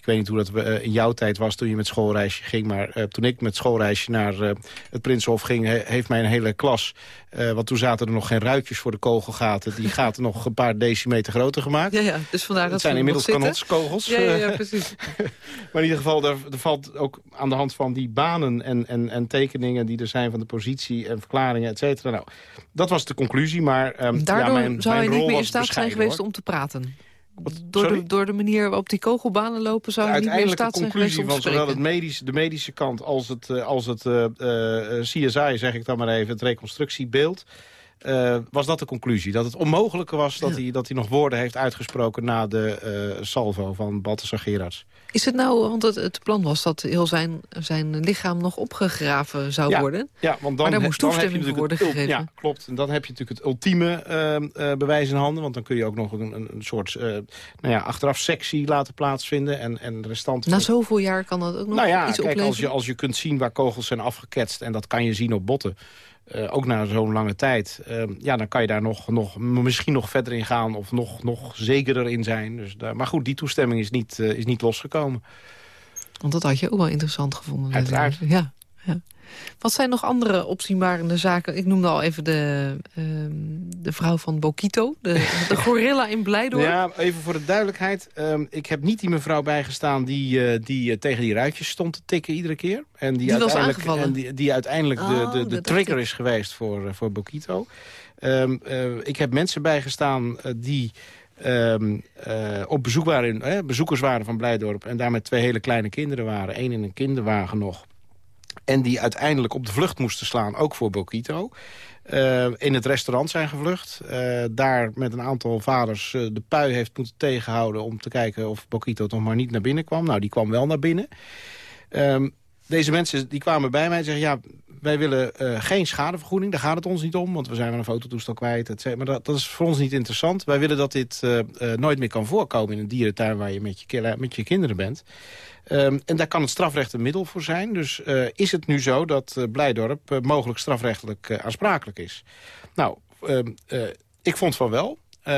Weet niet hoe dat eh, in jouw tijd was toen je met schoolreisje ging... maar eh, toen ik met schoolreisje naar eh, het Prinshof ging... he- heeft mijn hele klas... want toen zaten er nog geen ruitjes voor de kogelgaten... die gaten nog een paar decimeter groter gemaakt. Ja, ja, dus vandaar dat Het zijn inmiddels kanonskogels. Ja, ja, ja, precies. maar in ieder geval, er, er valt ook aan de hand van die banen en, en, en tekeningen die er zijn van de positie en verklaringen, et cetera. Nou, dat was de conclusie, maar ehm, Daardoor ja, mijn, zou mijn je niet meer in staat zijn geweest hoor. om te praten. Wat- Door de, door de manier waarop die kogelbanen lopen... zou je niet meer staat zijn conclusie van zowel het medische, de medische kant als het, eh, als het eh, CSI, zeg ik dan maar even, het reconstructiebeeld... eh, was dat de conclusie. Dat het onmogelijke was dat, hij, dat hij nog woorden heeft uitgesproken... na de eh, salvo van Balthasar Gerards. Is het nou, want het, het plan was dat heel zijn, zijn lichaam nog opgegraven zou Ja, worden. Ja, want dan, Maar daar moest toestemming voor worden gegeven. Ja, klopt. En dan heb je natuurlijk het ultieme eh, eh, bewijs in handen. Want dan kun je ook nog een, een, soort nou ja, achteraf sectie laten plaatsvinden. En, en restanten... Na zoveel jaar kan dat ook nog nou ja, iets kijk, opleveren. als je, als je kunt zien waar kogels zijn afgeketst... en dat kan je zien op botten, eh, ook na zo'n lange tijd... eh, ja, dan kan je daar nog, nog, misschien nog verder in gaan... of nog, nog zekerder in zijn. Dus daar, maar goed, die toestemming is niet, eh, is niet losgekomen. Want dat had je ook wel interessant gevonden. Uiteraard. Ja, ja. Wat zijn nog andere opzienbarende zaken? Ik noemde al even de, ehm, de vrouw van Bokito, de, de gorilla in Blijdorp. Ja, even voor de duidelijkheid. Ehm, ik heb niet die mevrouw bijgestaan die, eh, die eh, tegen die ruitjes stond te tikken iedere keer. En die, Die was uiteindelijk, aangevallen? en die, die uiteindelijk Oh, de, de, dat de dacht trigger ik. is geweest voor, eh, voor Bokito. Ehm, eh, ik heb mensen bijgestaan die op bezoek waren, eh, bezoekers waren van Blijdorp... en daar met twee hele kleine kinderen waren. één in een kinderwagen nog. En die uiteindelijk op de vlucht moesten slaan, ook voor Bokito. Eh, in het restaurant zijn gevlucht. Eh, daar met een aantal vaders eh, de pui heeft moeten tegenhouden... om te kijken of Bokito nog maar niet naar binnen kwam. Nou, die kwam wel naar binnen. Ehm, deze mensen die kwamen bij mij en zeggen... ja, wij willen geen schadevergoeding, daar gaat het ons niet om... want we zijn wel een fototoestel kwijt, et maar dat, dat is voor ons niet interessant. Wij willen dat dit nooit meer kan voorkomen in een dierentuin... waar je met je kinderen bent. Ehm, en daar kan het strafrecht een middel voor zijn. Dus eh, is het nu zo dat eh, Blijdorp eh, mogelijk strafrechtelijk aansprakelijk is? Nou, ehm, eh, ik vond van wel.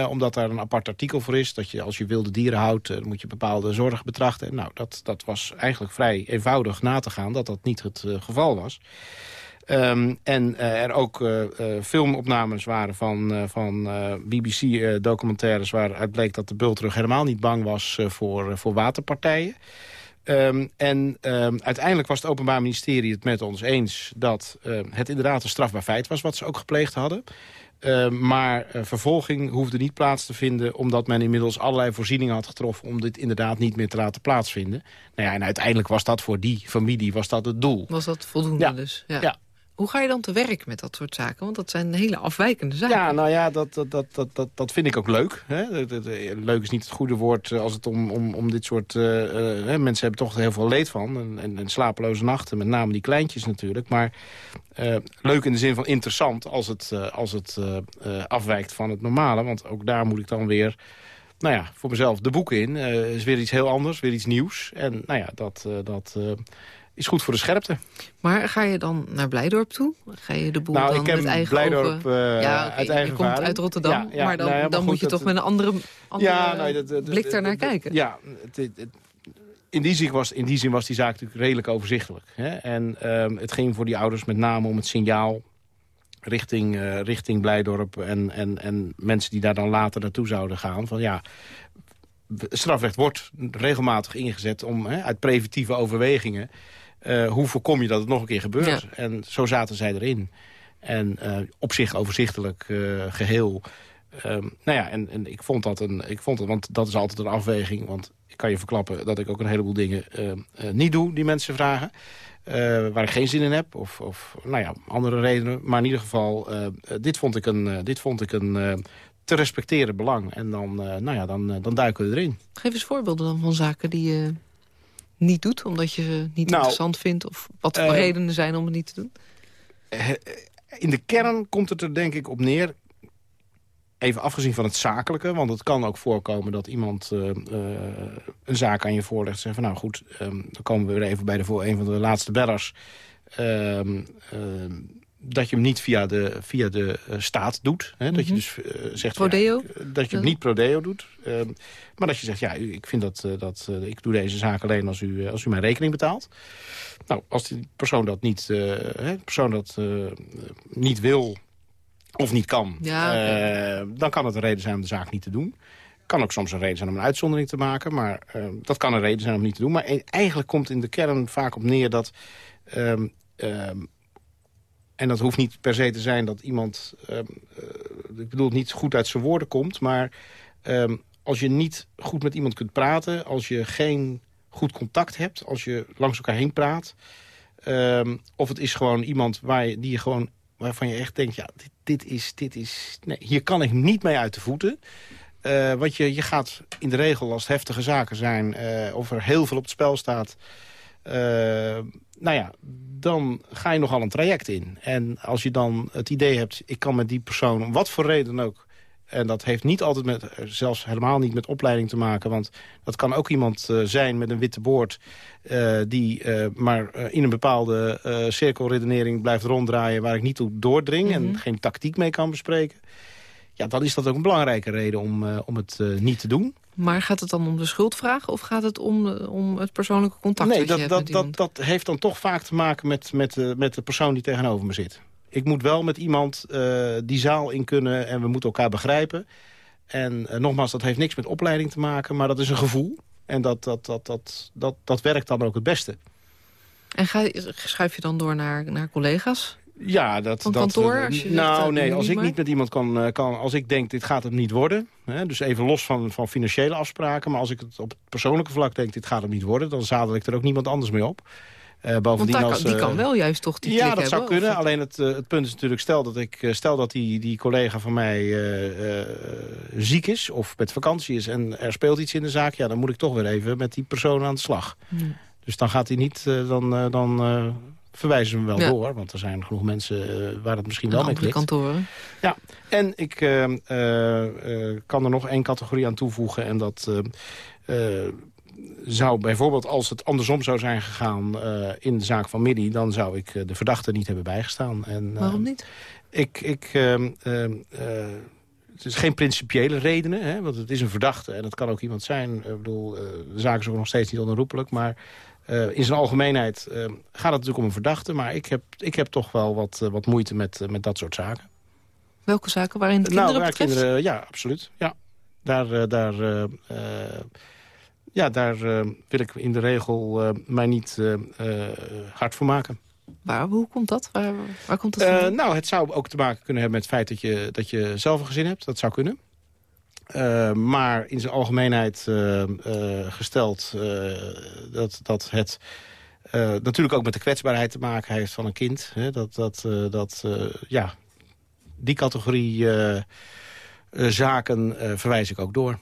omdat daar een apart artikel voor is. Dat je als je wilde dieren houdt, moet je bepaalde zorg betrachten. Nou, dat, dat was eigenlijk vrij eenvoudig na te gaan dat dat niet het geval was. Ehm, en er ook eh, filmopnames waren van, van BBC-documentaires... waaruit bleek dat de bultrug helemaal niet bang was voor, voor waterpartijen. Ehm, en ehm, uiteindelijk was het Openbaar Ministerie het met ons eens... dat ehm, het inderdaad een strafbaar feit was wat ze ook gepleegd hadden. Maar eh, vervolging hoefde niet plaats te vinden... omdat men inmiddels allerlei voorzieningen had getroffen... om dit inderdaad niet meer te laten plaatsvinden. Nou ja, en uiteindelijk was dat voor die familie was dat het doel. Was dat voldoende Ja. dus? Ja. Ja. Hoe ga je dan te werk met dat soort zaken? Want dat zijn hele afwijkende zaken. Ja, nou ja, dat, dat, dat, dat, dat, vind ik ook leuk. Hè? Leuk is niet het goede woord eh, als het om, om, om dit soort... hè, mensen hebben toch heel veel leed van. En, en, slapeloze nachten, met name die kleintjes natuurlijk. Maar leuk in de zin van interessant als het, als het afwijkt van het normale. Want ook daar moet ik dan weer... Nou ja, voor mezelf de boeken in. Is weer iets heel anders, weer iets nieuws. En nou ja, dat, dat is goed voor de scherpte. Maar ga je dan naar Blijdorp toe? Ga je de boel Nou, dan ik met eigen Blijdorp, ja, oké, uit eigen je komt uit Rotterdam, Ja, ja, maar dan, nou ja, maar dan goed, moet je dat- toch met een andere, andere Ja, nou, dat- dat- blik daarnaar kijken. Ja, het- het- het- in, die zin was, in die zin was die zaak natuurlijk redelijk overzichtelijk. Hè? En ehm, het ging voor die ouders met name om het signaal richting, eh, richting Blijdorp... En, en, en mensen die daar dan later naartoe zouden gaan. Van ja, strafrecht wordt regelmatig ingezet om hè, uit preventieve overwegingen... eh, hoe voorkom je dat het nog een keer gebeurt? Ja. En zo zaten zij erin. En eh, op zich overzichtelijk eh, geheel. Ehm, nou ja, en, en ik vond dat een... Ik vond het, want dat is altijd een afweging. Want ik kan je verklappen dat ik ook een heleboel dingen eh, eh, niet doe die mensen vragen. waar ik geen zin in heb. Of, of nou ja, andere redenen. Maar in ieder geval, dit vond ik een, dit vond ik een te respecteren belang. En dan, nou ja, dan, dan duiken we erin. Geef eens voorbeelden dan van zaken die je niet doet... omdat je ze niet Nou, interessant vindt... of wat voor eh, redenen zijn om het niet te doen. In de kern komt het er denk ik op neer... even afgezien van het zakelijke... want het kan ook voorkomen dat iemand eh, eh, een zaak aan je voorlegt... en zegt van nou goed, ehm, dan komen we weer even bij de, voor een van de laatste bellers... Ehm, ehm, dat je hem niet via de, via de eh, staat doet. Hè? Dat je Mhm. dus eh, zegt... Prodeo? ja, ik- dat je het niet prodeo doet. ehm, maar dat je zegt, ja, ik vind dat, eh, dat eh, ik doe deze zaak alleen als u, eh, als u mijn rekening betaalt. Nou, als die persoon dat niet, eh, hè, persoon dat eh, niet wil of niet kan, Ja, eh, dan kan het een reden zijn om de zaak niet te doen. Kan ook soms een reden zijn om een uitzondering te maken, maar eh, dat kan een reden zijn om niet te doen. Maar e- eigenlijk komt in de kern vaak op neer dat ehm, ehm, en dat hoeft niet per se te zijn dat iemand... ehm, eh, ik bedoel, niet goed uit zijn woorden komt. Maar ehm, als je niet goed met iemand kunt praten... als je geen goed contact hebt, als je langs elkaar heen praat... ehm, of het is gewoon iemand waar je, die je gewoon, waarvan je echt denkt... ja, dit, dit is... Dit is nee, hier kan ik niet mee uit de voeten... Eh, want je, je gaat in de regel, als het heftige zaken zijn... eh, of er heel veel op het spel staat... nou ja, dan ga je nogal een traject in. En als je dan het idee hebt, ik kan met die persoon... om wat voor reden ook... en dat heeft niet altijd met, zelfs helemaal niet met opleiding te maken... want dat kan ook iemand eh, zijn met een witte boord... eh, die eh, maar in een bepaalde eh, cirkelredenering blijft ronddraaien... waar ik niet toe doordring Mhm. en geen tactiek mee kan bespreken ja, dan is dat ook een belangrijke reden om, eh, om het niet te doen. Maar gaat het dan om de schuldvraag of gaat het om, om het persoonlijke contact nee, dat, dat, dat, dat heeft dan toch vaak te maken met, met, met de persoon die tegenover me zit. Ik moet wel met iemand die zaal in kunnen en we moeten elkaar begrijpen. En nogmaals, dat heeft niks met opleiding te maken, maar dat is een gevoel. En dat, dat, dat, dat, dat, dat werkt dan ook het beste. En ga, schuif je dan door naar, naar collega's? Ja, dat... Van dat, kantoor? Eh, als je nou, zegt, nee, als ik maar? niet met iemand kan, eh, kan... Als ik denk, dit gaat het niet worden... Hè, dus even los van, van financiële afspraken... maar als ik het op het persoonlijke vlak denk, dit gaat het niet worden... dan zadel ik er ook niemand anders mee op. Uh, bovendien Want als, kan, die kan wel juist toch die Ja, dat zou kunnen. of- Alleen het, het punt is natuurlijk, stel dat, ik, stel dat die, die collega van mij uh, ziek is... of met vakantie is en er speelt iets in de zaak... ja, dan moet ik toch weer even met die persoon aan de slag. Dus dan gaat hij niet, dan, dan verwijzen we wel Ja. door. Want er zijn genoeg mensen waar het misschien wel mee klikt. kantoren. Ja, en ik uh, uh, kan er nog één categorie aan toevoegen. En dat zou bijvoorbeeld, als het andersom zou zijn gegaan in de zaak van Middy... dan zou ik de verdachte niet hebben bijgestaan. En, Waarom niet? Ik... ik het is geen principiële redenen, hè, want het is een verdachte. En dat kan ook iemand zijn. Ik bedoel, de zaak is ook nog steeds niet onherroepelijk. Maar uh, in zijn algemeenheid uh, gaat het natuurlijk om een verdachte. Maar ik heb, ik heb toch wel wat, uh, wat moeite met, met dat soort zaken. Welke zaken waarin het kinderen nou, betreft? kinderen, ja, absoluut. Ja. Daar, daar, ja, daar wil ik in de regel mij niet hard voor maken. Waar, hoe komt dat? Waar, waar komt dat nou, het zou ook te maken kunnen hebben met het feit dat je, dat je zelf een gezin hebt. Dat zou kunnen. Uh, maar in zijn algemeenheid uh, gesteld dat, dat het natuurlijk ook met de kwetsbaarheid te maken heeft van een kind. Hè, dat dat, dat ja, die categorie zaken verwijs ik ook door.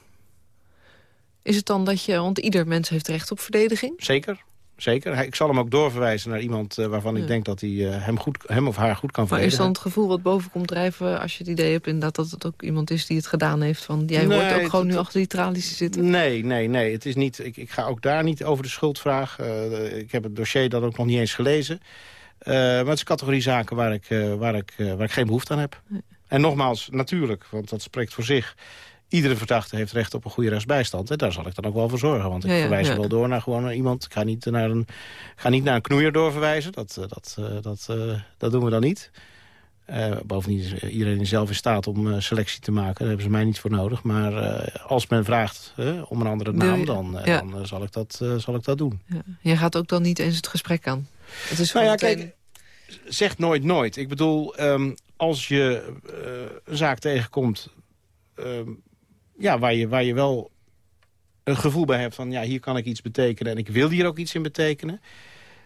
Is het dan dat je, want ieder mens heeft recht op verdediging? Zeker. Zeker. Ik zal hem ook doorverwijzen naar iemand eh, waarvan ik Ja. denk dat hij eh, hem, goed, hem of haar goed kan Maar is verdedigen. dan het gevoel wat boven komt drijven... als je het idee hebt inderdaad dat het ook iemand is die het gedaan heeft... van jij Nee, hoort ook gewoon nu achter die tralies te zitten? Nee, nee, nee. Het is niet, ik, ik ga ook daar niet over de schuldvraag. Eh, ik heb het dossier dan ook nog niet eens gelezen. Eh, maar het is een categorie zaken waar ik, waar, ik, waar ik geen behoefte aan heb. En nogmaals, natuurlijk, want dat spreekt voor zich. Iedere verdachte heeft recht op een goede rechtsbijstand. En daar zal ik dan ook wel voor zorgen. Want ik Ja, ja, verwijs ja. wel door naar gewoon naar iemand. Ik ga niet naar een, ga niet naar een knoeier doorverwijzen. Dat, eh, dat, eh, dat, eh, dat doen we dan niet. Eh, bovendien is iedereen zelf in staat om selectie te maken. Daar hebben ze mij niet voor nodig. Maar als men vraagt om een andere naam, dan, dan zal, ik dat, zal ik dat doen. Jij gaat ook dan niet eens het gesprek aan? Het is Nou ja, kijk, zeg nooit nooit. Ik bedoel, ehm, als je een zaak tegenkomt... ehm, ja, waar, je, waar je wel een gevoel bij hebt van... ja, hier kan ik iets betekenen en ik wil hier ook iets in betekenen.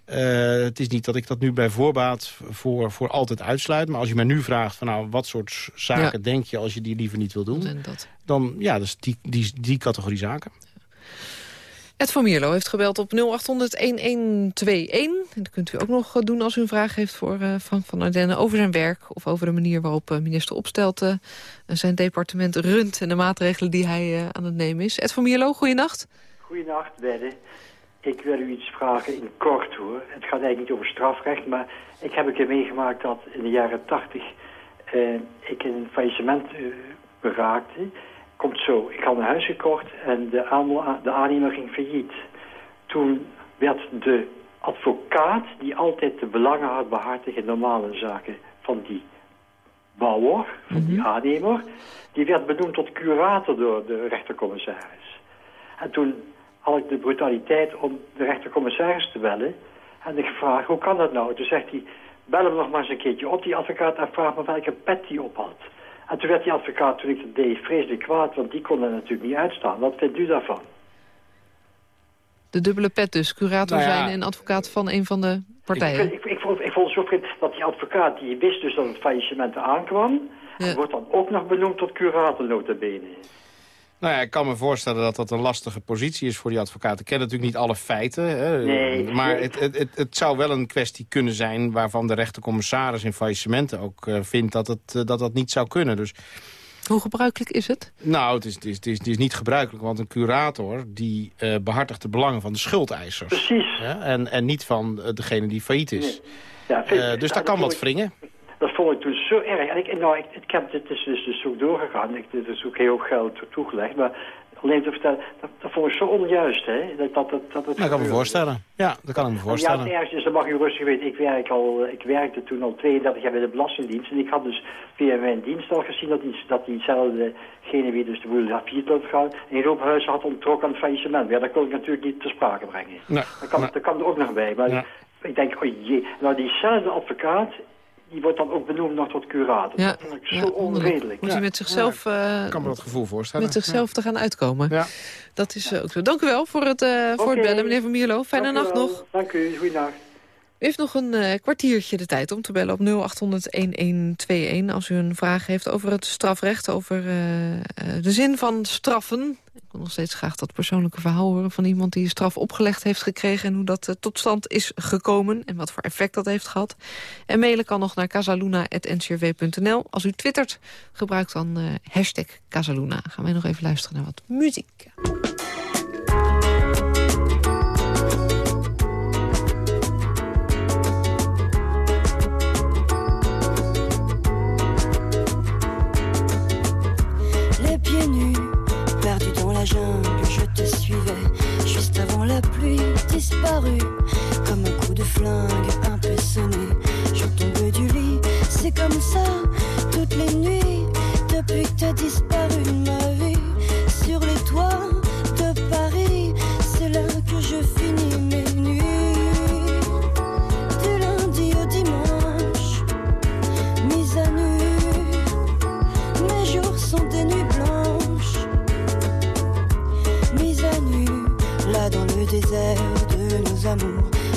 Eh, het is niet dat ik dat nu bij voorbaat voor, voor altijd uitsluit. Maar als je mij nu vraagt van nou, wat soort zaken Ja. denk je... als je die liever niet wil doen, dan ja, dus die, die, die categorie zaken. Ed van Mierlo heeft gebeld op 0800-1121. En dat kunt u ook nog eh, doen als u een vraag heeft voor eh, Frank van Ardenne... over zijn werk of over de manier waarop eh, minister Opstelten... eh, zijn departement runt en de maatregelen die hij aan het nemen is. Ed van Mierlo, goeienacht. Goedenacht, Wedde. Ik wil u iets vragen in kort hoor. Het gaat eigenlijk niet over strafrecht, maar ik heb een keer meegemaakt dat in de jaren tachtig eh, ik een faillissement beraakte. Komt zo, ik had een huis gekocht en de, de aannemer ging failliet. Toen werd de advocaat die altijd de belangen had behartigen in normale zaken van die bouwer, van die aannemer, die werd benoemd tot curator door de rechtercommissaris. En toen had ik de brutaliteit om de rechtercommissaris te bellen. En ik vraag, hoe kan dat nou? Toen zegt hij, bel hem nog maar eens een keertje op, die advocaat, en vraag me welke pet hij op had. En toen werd die advocaat, toen ik dat deed, vreselijk kwaad, want die kon er natuurlijk niet uitstaan. Wat vindt u daarvan? De dubbele pet dus, curator Nou ja. zijn en advocaat van een van de Ik, partijen. ik, ik, vond, ik vond het zo vreemd dat die advocaat, die wist dus dat het faillissement aankwam... Ja. en wordt dan ook nog benoemd tot curator notabene. Nou ja, ik kan me voorstellen dat dat een lastige positie is voor die advocaat. Ik ken natuurlijk niet alle feiten. Hè, Nee. Maar het, het, het, het zou wel een kwestie kunnen zijn... waarvan de rechtercommissaris in faillissementen ook eh, vindt dat, het, eh, dat dat niet zou kunnen. Dus Hoe gebruikelijk is het? nou, het is, het, is, het, is, het is niet gebruikelijk. Want een curator die eh, behartigt de belangen van de schuldeisers. Precies. Hè, en, en niet van degene die failliet is. Ja, dus daar kan wat wringen. Dat vond ik toen zo erg. En ik, nou, ik, ik heb dit is dus, dus ook doorgegaan. Ik, dit is ook heel veel geld toegelegd. Maar alleen te vertellen, dat, dat vond ik zo onjuist, hè. Dat, dat, dat, dat, dat kan me voorstellen. Ja, dat kan ik me voorstellen. Ja, het ergste is, dat mag je rustig weten. Ik, werk al, ik werkte toen al 32 jaar bij de Belastingdienst. En ik had dus via mijn dienst al gezien dat, die, dat diezelfdegene wie dus de boel had failliet laten gaan... een heel huizen had ontrokken aan het faillissement. Ja, dat kon ik natuurlijk niet ter sprake brengen. Nee, dat, kan, dat kan er ook nog bij. Maar ik denk, oh jee, nou diezelfde advocaat die wordt dan ook benoemd nog tot curator. Ja. Dat vind ik zo onredelijk. Moet hij met zichzelf... Uh, kan me dat gevoel voorstellen. Met zichzelf te gaan uitkomen. Ja. Dat is ook zo. Dank u wel voor het, uh, voor het bellen, meneer Van Mierlo. Fijne nacht nog. Dank u, goeienacht. Heeft nog een uh, kwartiertje de tijd om te bellen op 0800-1121... als u een vraag heeft over het strafrecht, over uh, de zin van straffen. Ik wil nog steeds graag dat persoonlijke verhaal horen... van iemand die straf opgelegd heeft gekregen... en hoe dat tot stand is gekomen en wat voor effect dat heeft gehad. En mailen kan nog naar casaluna.ncrw.nl. Als u twittert, gebruik dan hashtag Casaluna. Gaan wij nog even luisteren naar wat muziek. Comme un coup de flingue, un peu sonné. Je tombe du lit, c'est comme ça, toutes les nuits. Depuis que t'as disparu ma vie, sur les toits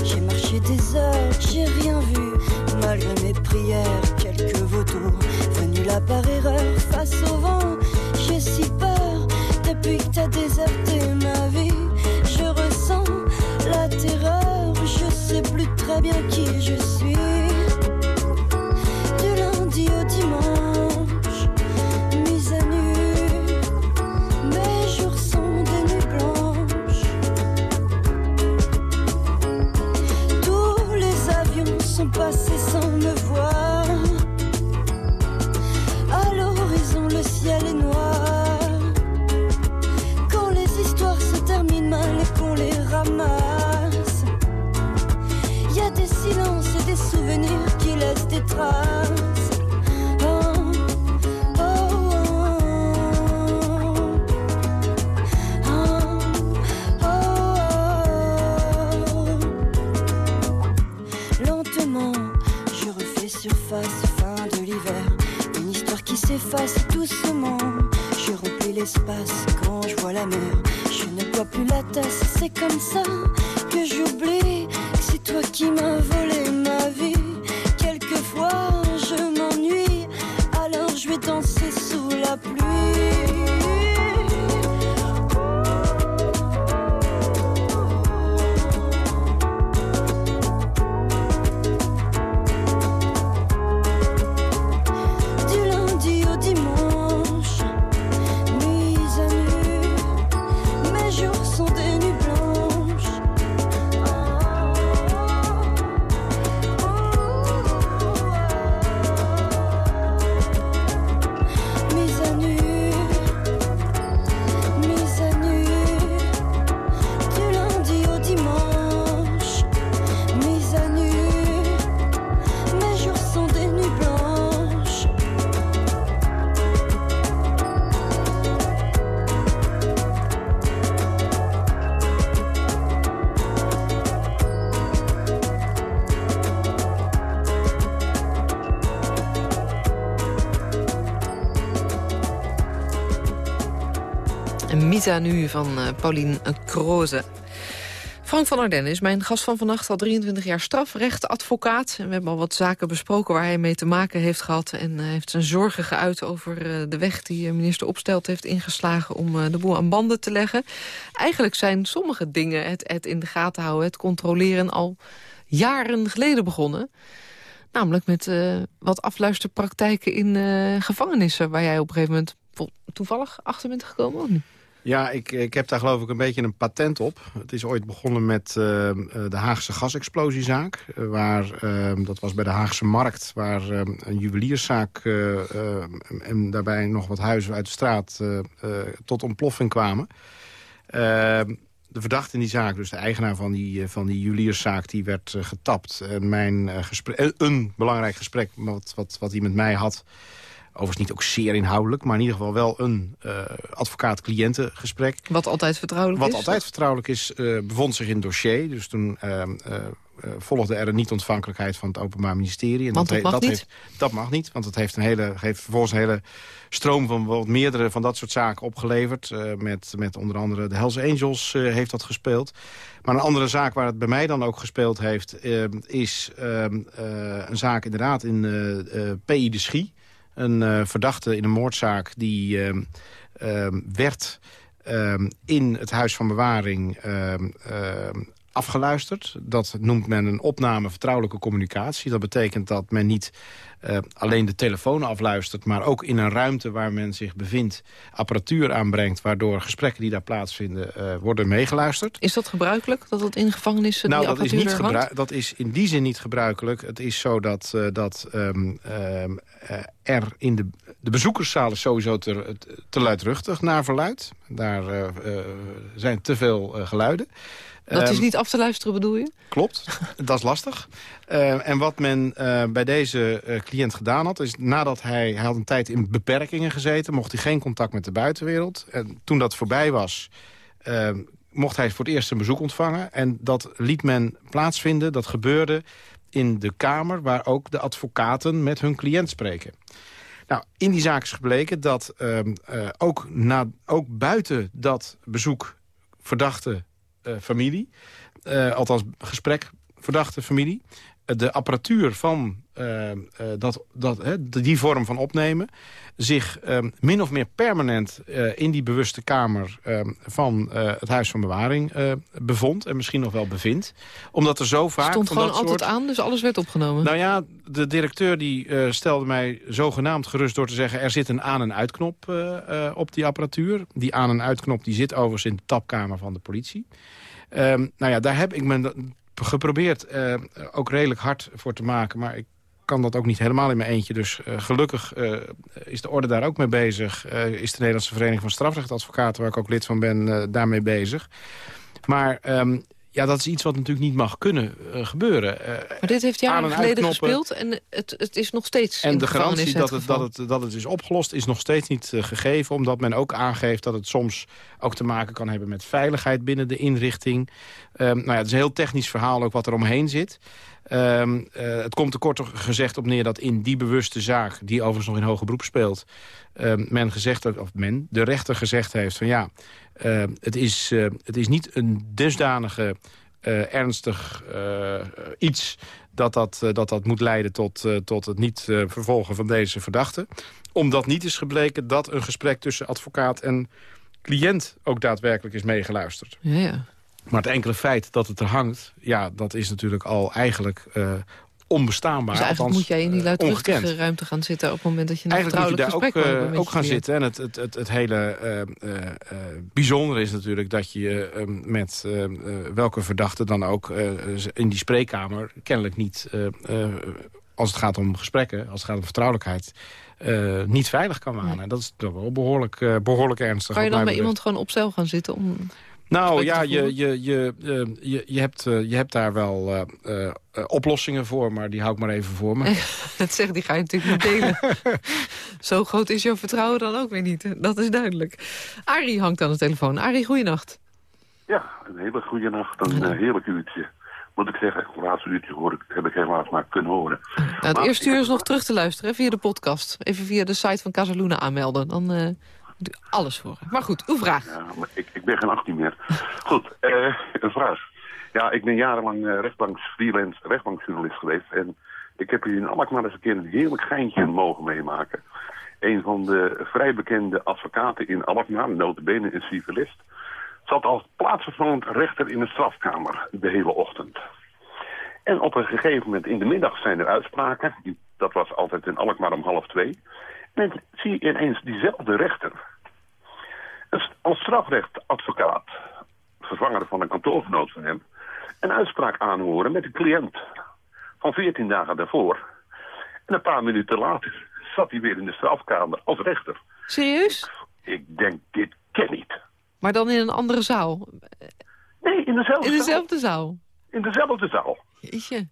J'ai marché des heures, j'ai rien vu. Malgré mes prières, quelques vautours. Venus là par erreur, face au vent. J'ai si peur depuis que t'as déserté ma vie. Je ressens la terreur, je sais plus très bien qui je suis. Nu van uh, Paulien Kroze. Frank van Ardenne is mijn gast van vannacht, al 23 jaar strafrechtadvocaat. En we hebben al wat zaken besproken waar hij mee te maken heeft gehad. En uh, heeft zijn zorgen geuit over uh, de weg die minister Opstelt heeft ingeslagen... om de boel aan banden te leggen. Eigenlijk zijn sommige dingen, het, het in de gaten houden, het controleren... al jaren geleden begonnen. Namelijk met wat afluisterpraktijken in gevangenissen... waar jij op een gegeven moment toevallig achter bent gekomen? Ja, ik, ik heb daar geloof ik een beetje een patent op. Het is ooit begonnen met uh, de Haagse gasexplosiezaak. waar, uh, dat was bij de Haagse Markt, waar uh, een juwelierszaak... en daarbij nog wat huizen uit de straat tot ontploffing kwamen. Ehm, de verdachte in die zaak, dus de eigenaar van die, van die juwelierszaak... die werd getapt. En mijn, gesprek, een belangrijk gesprek wat, wat, wat hij met mij had Overigens niet ook zeer inhoudelijk, maar in ieder geval wel een uh, advocaat-cliëntengesprek. Wat altijd vertrouwelijk Wat is? Wat altijd vertrouwelijk is, uh, bevond zich in het dossier. Dus toen uh, volgde er een niet-ontvankelijkheid van het Openbaar Ministerie. En want dat, dat mag niet? Heeft, dat mag niet, want het heeft, een hele, heeft vervolgens een hele stroom van wat meerdere van dat soort zaken opgeleverd. met, met onder andere de Hells Angels heeft dat gespeeld. Maar een andere zaak waar het bij mij dan ook gespeeld heeft... is ehm, een zaak inderdaad in PI de Schie een uh, verdachte in een moordzaak die uh, uh, werd ehm, in het huis van bewaring ehm, afgeluisterd. Dat noemt men een opname vertrouwelijke communicatie. Dat betekent dat men niet uh, alleen de telefoon afluistert... maar ook in een ruimte waar men zich bevindt apparatuur aanbrengt... waardoor gesprekken die daar plaatsvinden uh, worden meegeluisterd. Is dat gebruikelijk, dat dat in gevangenissen nou, die dat is, niet gebruik, dat is in die zin niet gebruikelijk. Het is zo dat, uh, dat um, um, er in de, de bezoekerszalen sowieso te, te luidruchtig naar verluidt. Daar zijn te veel geluiden. Dat is niet af te luisteren, bedoel je? Klopt, dat is lastig. Uh, en wat men uh, bij deze uh, cliënt gedaan had... is nadat hij, hij had een tijd in beperkingen gezeten... mocht hij geen contact met de buitenwereld. En toen dat voorbij was... mocht hij voor het eerst een bezoek ontvangen. En dat liet men plaatsvinden, dat gebeurde in de kamer... waar ook de advocaten met hun cliënt spreken. Nou, in die zaak is gebleken dat ook, na, ook buiten dat bezoek... verdachte uh, familie, uh, althans gesprek, verdachte familie... de apparatuur van uh, dat, dat, die vorm van opnemen... zich min of meer permanent in die bewuste kamer van het Huis van Bewaring bevond... en misschien nog wel bevindt. Omdat er zo vaak... Stond gewoon altijd soort... aan, dus alles werd opgenomen? Nou ja, de directeur die stelde mij zogenaamd gerust door te zeggen... er zit een aan- en uitknop op die apparatuur. Die aan- en uitknop die zit overigens in de tapkamer van de politie. Um, nou ja, daar heb ik me geprobeerd uh, ook redelijk hard voor te maken. Maar ik kan dat ook niet helemaal in mijn eentje. Dus uh, gelukkig uh, is de orde daar ook mee bezig. is de Nederlandse Vereniging van Strafrechtadvocaten... waar ik ook lid van ben, daarmee bezig. Maar um, ja, dat is iets wat natuurlijk niet mag kunnen uh, gebeuren. Uh, maar dit heeft jaren geleden gespeeld en het, het is nog steeds En de garantie dat het, dat, het, dat het is opgelost is nog steeds niet uh, gegeven... omdat men ook aangeeft dat het soms ook te maken kan hebben... met veiligheid binnen de inrichting. Um, nou ja, het is een heel technisch verhaal ook wat er omheen zit. Um, uh, het komt er kort gezegd op neer dat in die bewuste zaak... die overigens nog in hoger beroep speelt... Um, men gezegd, of men, de rechter gezegd heeft van ja... Uh, het, is, uh, het is niet een dusdanige uh, ernstig iets... dat dat, dat dat moet leiden tot, tot het niet vervolgen van deze verdachte. Omdat niet is gebleken dat een gesprek tussen advocaat en cliënt... ook daadwerkelijk is meegeluisterd. Ja, ja. Maar het enkele feit dat het er hangt... ja, dat is natuurlijk al eigenlijk onbestaanbaar. Dus eigenlijk althans, moet jij in die luidruchtige ongekend. ruimte gaan zitten... op het moment dat je een Eigenlijk moet je daar ook, gesprek uh, ook gaan zitten. En het, het, het, het hele uh, bijzondere is natuurlijk dat je met welke verdachte dan ook... in die spreekkamer kennelijk niet... als het gaat om gesprekken, als het gaat om vertrouwelijkheid... niet veilig kan wanen. Nee. Dat is toch wel behoorlijk, behoorlijk ernstig. Kan je dan bij iemand gewoon op cel gaan zitten om... Nou ja, je, je, je, je, je, hebt, je hebt daar wel uh, uh, oplossingen voor, maar die hou ik maar even voor me. Dat zegt, die ga je natuurlijk niet delen. Zo groot is jouw vertrouwen dan ook weer niet, dat is duidelijk. Arie hangt aan de telefoon. Arie, goeienacht. Ja, een hele goede nacht, een ja. heerlijk uurtje. Moet ik zeggen, het laatste uurtje hoor ik, heb ik helaas maar kunnen horen. Nou, het maar, eerste uur is nog terug te luisteren via de podcast. Even via de site van Casaluna aanmelden, dan... Uh, alles horen. Maar goed, uw vraag. Ja, maar ik, ik ben geen 18 meer. Goed, uh, een vraag. Ja, ik ben jarenlang uh, rechtbanks, freelance rechtbankjournalist geweest. En ik heb hier in Alkmaar eens een keer een heerlijk geintje mogen meemaken. Een van de vrij bekende advocaten in Alkmaar, notabene een civilist... zat als plaatsvervangend rechter in de strafkamer de hele ochtend. En op een gegeven moment in de middag zijn er uitspraken. Dat was altijd in Alkmaar om half twee... En zie je ineens diezelfde rechter als strafrechtadvocaat, vervanger van een kantoorgenoot van hem, een uitspraak aanhoren met een cliënt van 14 dagen daarvoor. En een paar minuten later zat hij weer in de strafkamer als rechter. Serieus? Ik denk, dit ken niet. Maar dan in een andere zaal? Nee, in dezelfde, In dezelfde zaal? In dezelfde zaal. Jeetje.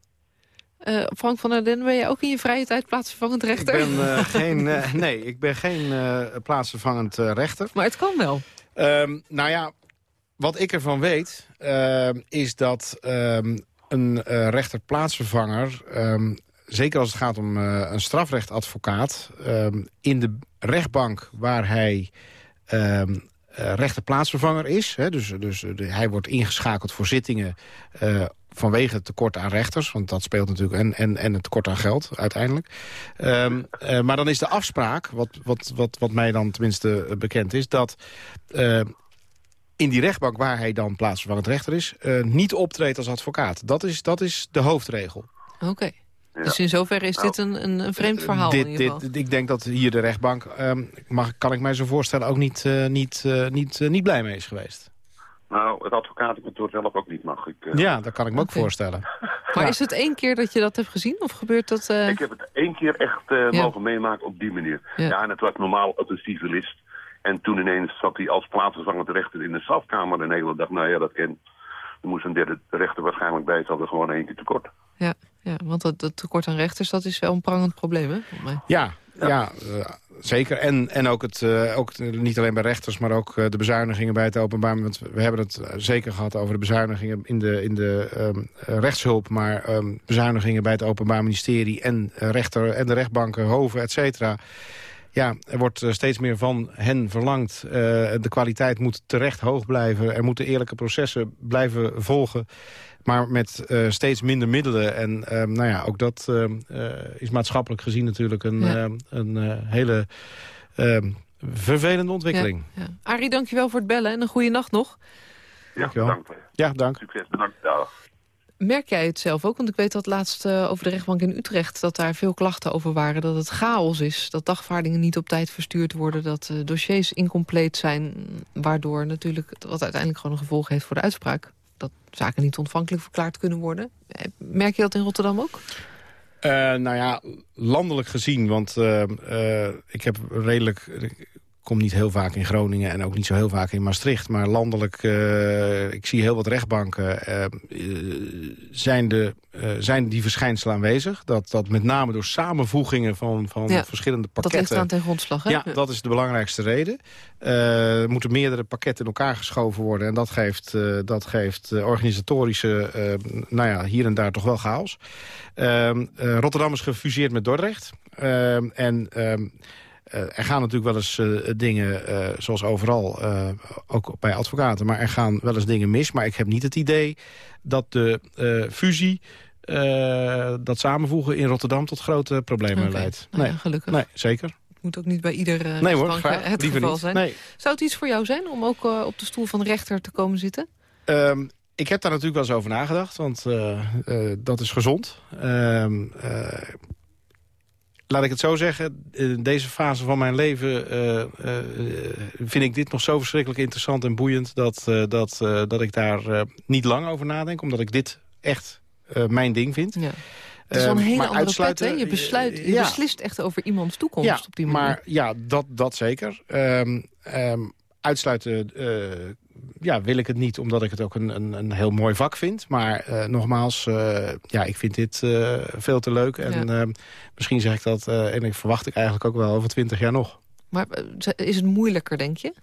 Eh, Frank van der Den, ben je ook in je vrije tijd plaatsvervangend rechter? Ik ben, eh, geen, eh, nee, ik ben geen eh, plaatsvervangend rechter. Maar het kan wel. Ehm, nou ja, wat ik ervan weet, ehm, is dat ehm, een eh, rechter-plaatsvervanger... ehm, zeker als het gaat om eh, een strafrechtadvocaat... ehm, in de rechtbank waar hij ehm eh, rechterplaatsvervanger is... Hè, dus, dus de- hij wordt ingeschakeld voor zittingen... vanwege het tekort aan rechters, want dat speelt natuurlijk... en, en, en het tekort aan geld uiteindelijk. Ehm, eh, maar dan is de afspraak, wat, wat, wat, wat mij dan tenminste eh, bekend is... dat eh, in die rechtbank waar hij dan plaatsvervangend rechter is... eh, niet optreedt als advocaat. Dat is, dat is de hoofdregel. Oké. Dus in zoverre is dit een, een, een vreemd verhaal dit, in ieder geval. dit, ik denk dat hier de rechtbank, ehm, mag, kan ik mij zo voorstellen... ook niet, eh, niet, eh, niet, niet blij mee is geweest. Nou, het advocatenkantoor zelf ook niet, mag ik. eh, Ja, dat kan ik me ook voorstellen. Maar Ja. is het één keer dat je dat hebt gezien? Of gebeurt dat... eh, Ik heb het één keer echt eh, Ja. mogen meemaken op die manier. Ja. Ja. en het was normaal op een civilist. En toen ineens zat hij als plaatsvervangend rechter in de strafkamer een hele dag. Nou ja, dat ken. Er moest een derde rechter waarschijnlijk bij. Ze hadden gewoon één keer tekort. ja, ja, want dat, dat tekort aan rechters, dat is wel een prangend probleem, hè? volgens mij. Ja, ja. Zeker. En, en ook, het, eh, ook niet alleen bij rechters, maar ook eh, de bezuinigingen bij het openbaar. Want we hebben het eh, zeker gehad over de bezuinigingen in de, in de eh, rechtshulp. Maar ehm, bezuinigingen bij het openbaar ministerie en, rechter, en de rechtbanken, hoven, et cetera. Ja, er wordt steeds meer van hen verlangd. De kwaliteit moet terecht hoog blijven. Er moeten eerlijke processen blijven volgen. Maar met eh, steeds minder middelen. En ehm, nou ja, ook dat ehm, eh, is maatschappelijk gezien natuurlijk een, Ja. ehm, een eh, hele ehm, vervelende ontwikkeling. Ja, ja. Arie, dankjewel voor het bellen en een goede nacht nog. Ja, Dankjewel. bedankt. Ja, dank. Succes, bedankt. Dag. Merk jij het zelf ook? Want ik weet dat laatst eh, over de rechtbank in Utrecht... dat daar veel klachten over waren, dat het chaos is. Dat dagvaardingen niet op tijd verstuurd worden. Dat eh, dossiers incompleet zijn. Waardoor natuurlijk, wat uiteindelijk gewoon een gevolg heeft voor de uitspraak... dat zaken niet ontvankelijk verklaard kunnen worden. Eh, Merk je dat in Rotterdam ook? Eh, nou ja, landelijk gezien, want eh, ik heb redelijk... Kom niet heel vaak in Groningen en ook niet zo heel vaak in Maastricht. Maar landelijk, eh, ik zie heel wat rechtbanken, eh, eh, zijn, de, zijn die verschijnselen aanwezig. Dat, dat met name door samenvoegingen van, van Ja, verschillende Dat pakketten... ligt aan ten grondslag, hè? Ja, dat is de belangrijkste reden. Er moeten meerdere pakketten in elkaar geschoven worden. En dat geeft, dat geeft organisatorische, nou ja, hier en daar toch wel chaos. Ehm, eh, Rotterdam is gefuseerd met Dordrecht. Ehm, en ehm, eh, er gaan natuurlijk wel eens eh, dingen, eh, zoals overal, eh, ook bij advocaten... maar er gaan wel eens dingen mis. Maar ik heb niet het idee dat de eh, fusie... eh, dat samenvoegen in Rotterdam tot grote problemen leidt. nou ja, nee, gelukkig. nee, zeker. Moet ook niet bij ieder uh, Nee hoor, rechtbank, graag. eh, het geval niet. zijn. Nee. Zou het iets voor jou zijn om ook uh, op de stoel van rechter te komen zitten? Um, ik heb daar natuurlijk wel eens over nagedacht, want uh, dat is gezond. Um, laat ik het zo zeggen, in deze fase van mijn leven uh, vind ik dit nog zo verschrikkelijk interessant en boeiend... dat, dat, dat ik daar niet lang over nadenk, omdat ik dit echt mijn ding vind. Ja. Het is wel een hele maar andere pet, hè? Je, besluit, je ja. beslist echt over iemands toekomst ja, op die manier. Maar ja, dat, dat zeker. Um, um, uitsluiten uh, ja, wil ik het niet, omdat ik het ook een, een, een heel mooi vak vind. Maar uh, nogmaals, uh, ja, ik vind dit veel te leuk. En ja. misschien zeg ik dat, en ik verwacht ik eigenlijk ook wel over twintig jaar nog. Maar is het moeilijker, denk je?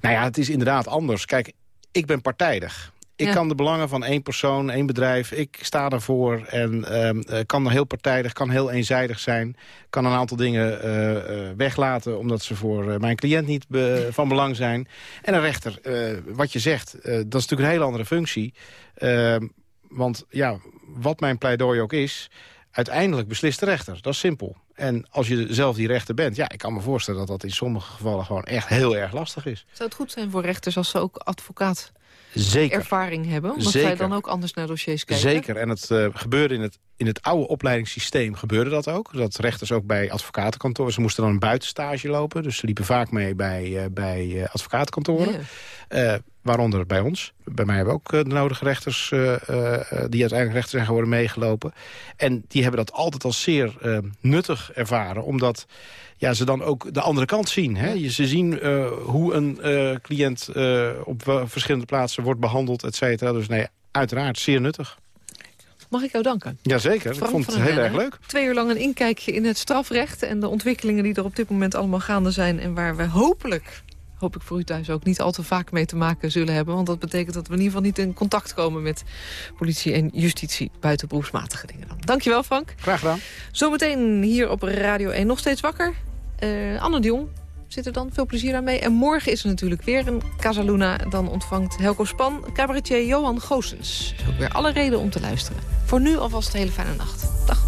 Nou ja, het is inderdaad anders. Kijk, ik ben partijdig. Ik ja. kan de belangen van één persoon, één bedrijf, ik sta daarvoor en um, kan heel partijdig, kan heel eenzijdig zijn. Kan een aantal dingen uh, uh, weglaten omdat ze voor uh, mijn cliënt niet be van belang zijn. En een rechter, wat je zegt, dat is natuurlijk een hele andere functie. Ehm, want ja, wat mijn pleidooi ook is, uiteindelijk beslist de rechter. Dat is simpel. En als je zelf die rechter bent, ja, ik kan me voorstellen dat dat in sommige gevallen gewoon echt heel erg lastig is. Zou het goed zijn voor rechters als ze ook advocaat Zeker. ervaring hebben. Omdat Zeker. zij dan ook anders naar dossiers kijken. Zeker. En het uh, gebeurde in het in het oude opleidingssysteem gebeurde dat ook. Dat rechters ook bij advocatenkantoren... ze moesten dan een buitenstage lopen. Dus ze liepen vaak mee bij, uh, bij advocatenkantoren. Ja. Waaronder bij ons. Bij mij hebben ook de nodige rechters... die uiteindelijk rechter zijn geworden meegelopen. En die hebben dat altijd als zeer nuttig ervaren. Omdat ja, ze dan ook de andere kant zien. Hè? Ze zien hoe een cliënt op verschillende plaatsen wordt behandeld, et cetera. Dus nee, uiteraard zeer nuttig. Mag ik jou danken? Jazeker, ik vond het heel erg leuk. Twee uur lang een inkijkje in het strafrecht... en de ontwikkelingen die er op dit moment allemaal gaande zijn... en waar we hopelijk, hoop ik voor u thuis ook, niet al te vaak mee te maken zullen hebben. Want dat betekent dat we in ieder geval niet in contact komen... met politie en justitie buiten beroepsmatige dingen dan. Dankjewel, Frank. Graag gedaan. Zometeen hier op Radio 1 nog steeds wakker. Uh, Anne Dion zit er dan. Veel plezier daarmee. En morgen is er natuurlijk weer een Casaluna. Dan ontvangt Helco Span cabaretier Johan Goossens. Dus ook weer alle reden om te luisteren. Voor nu alvast een hele fijne nacht. Dag.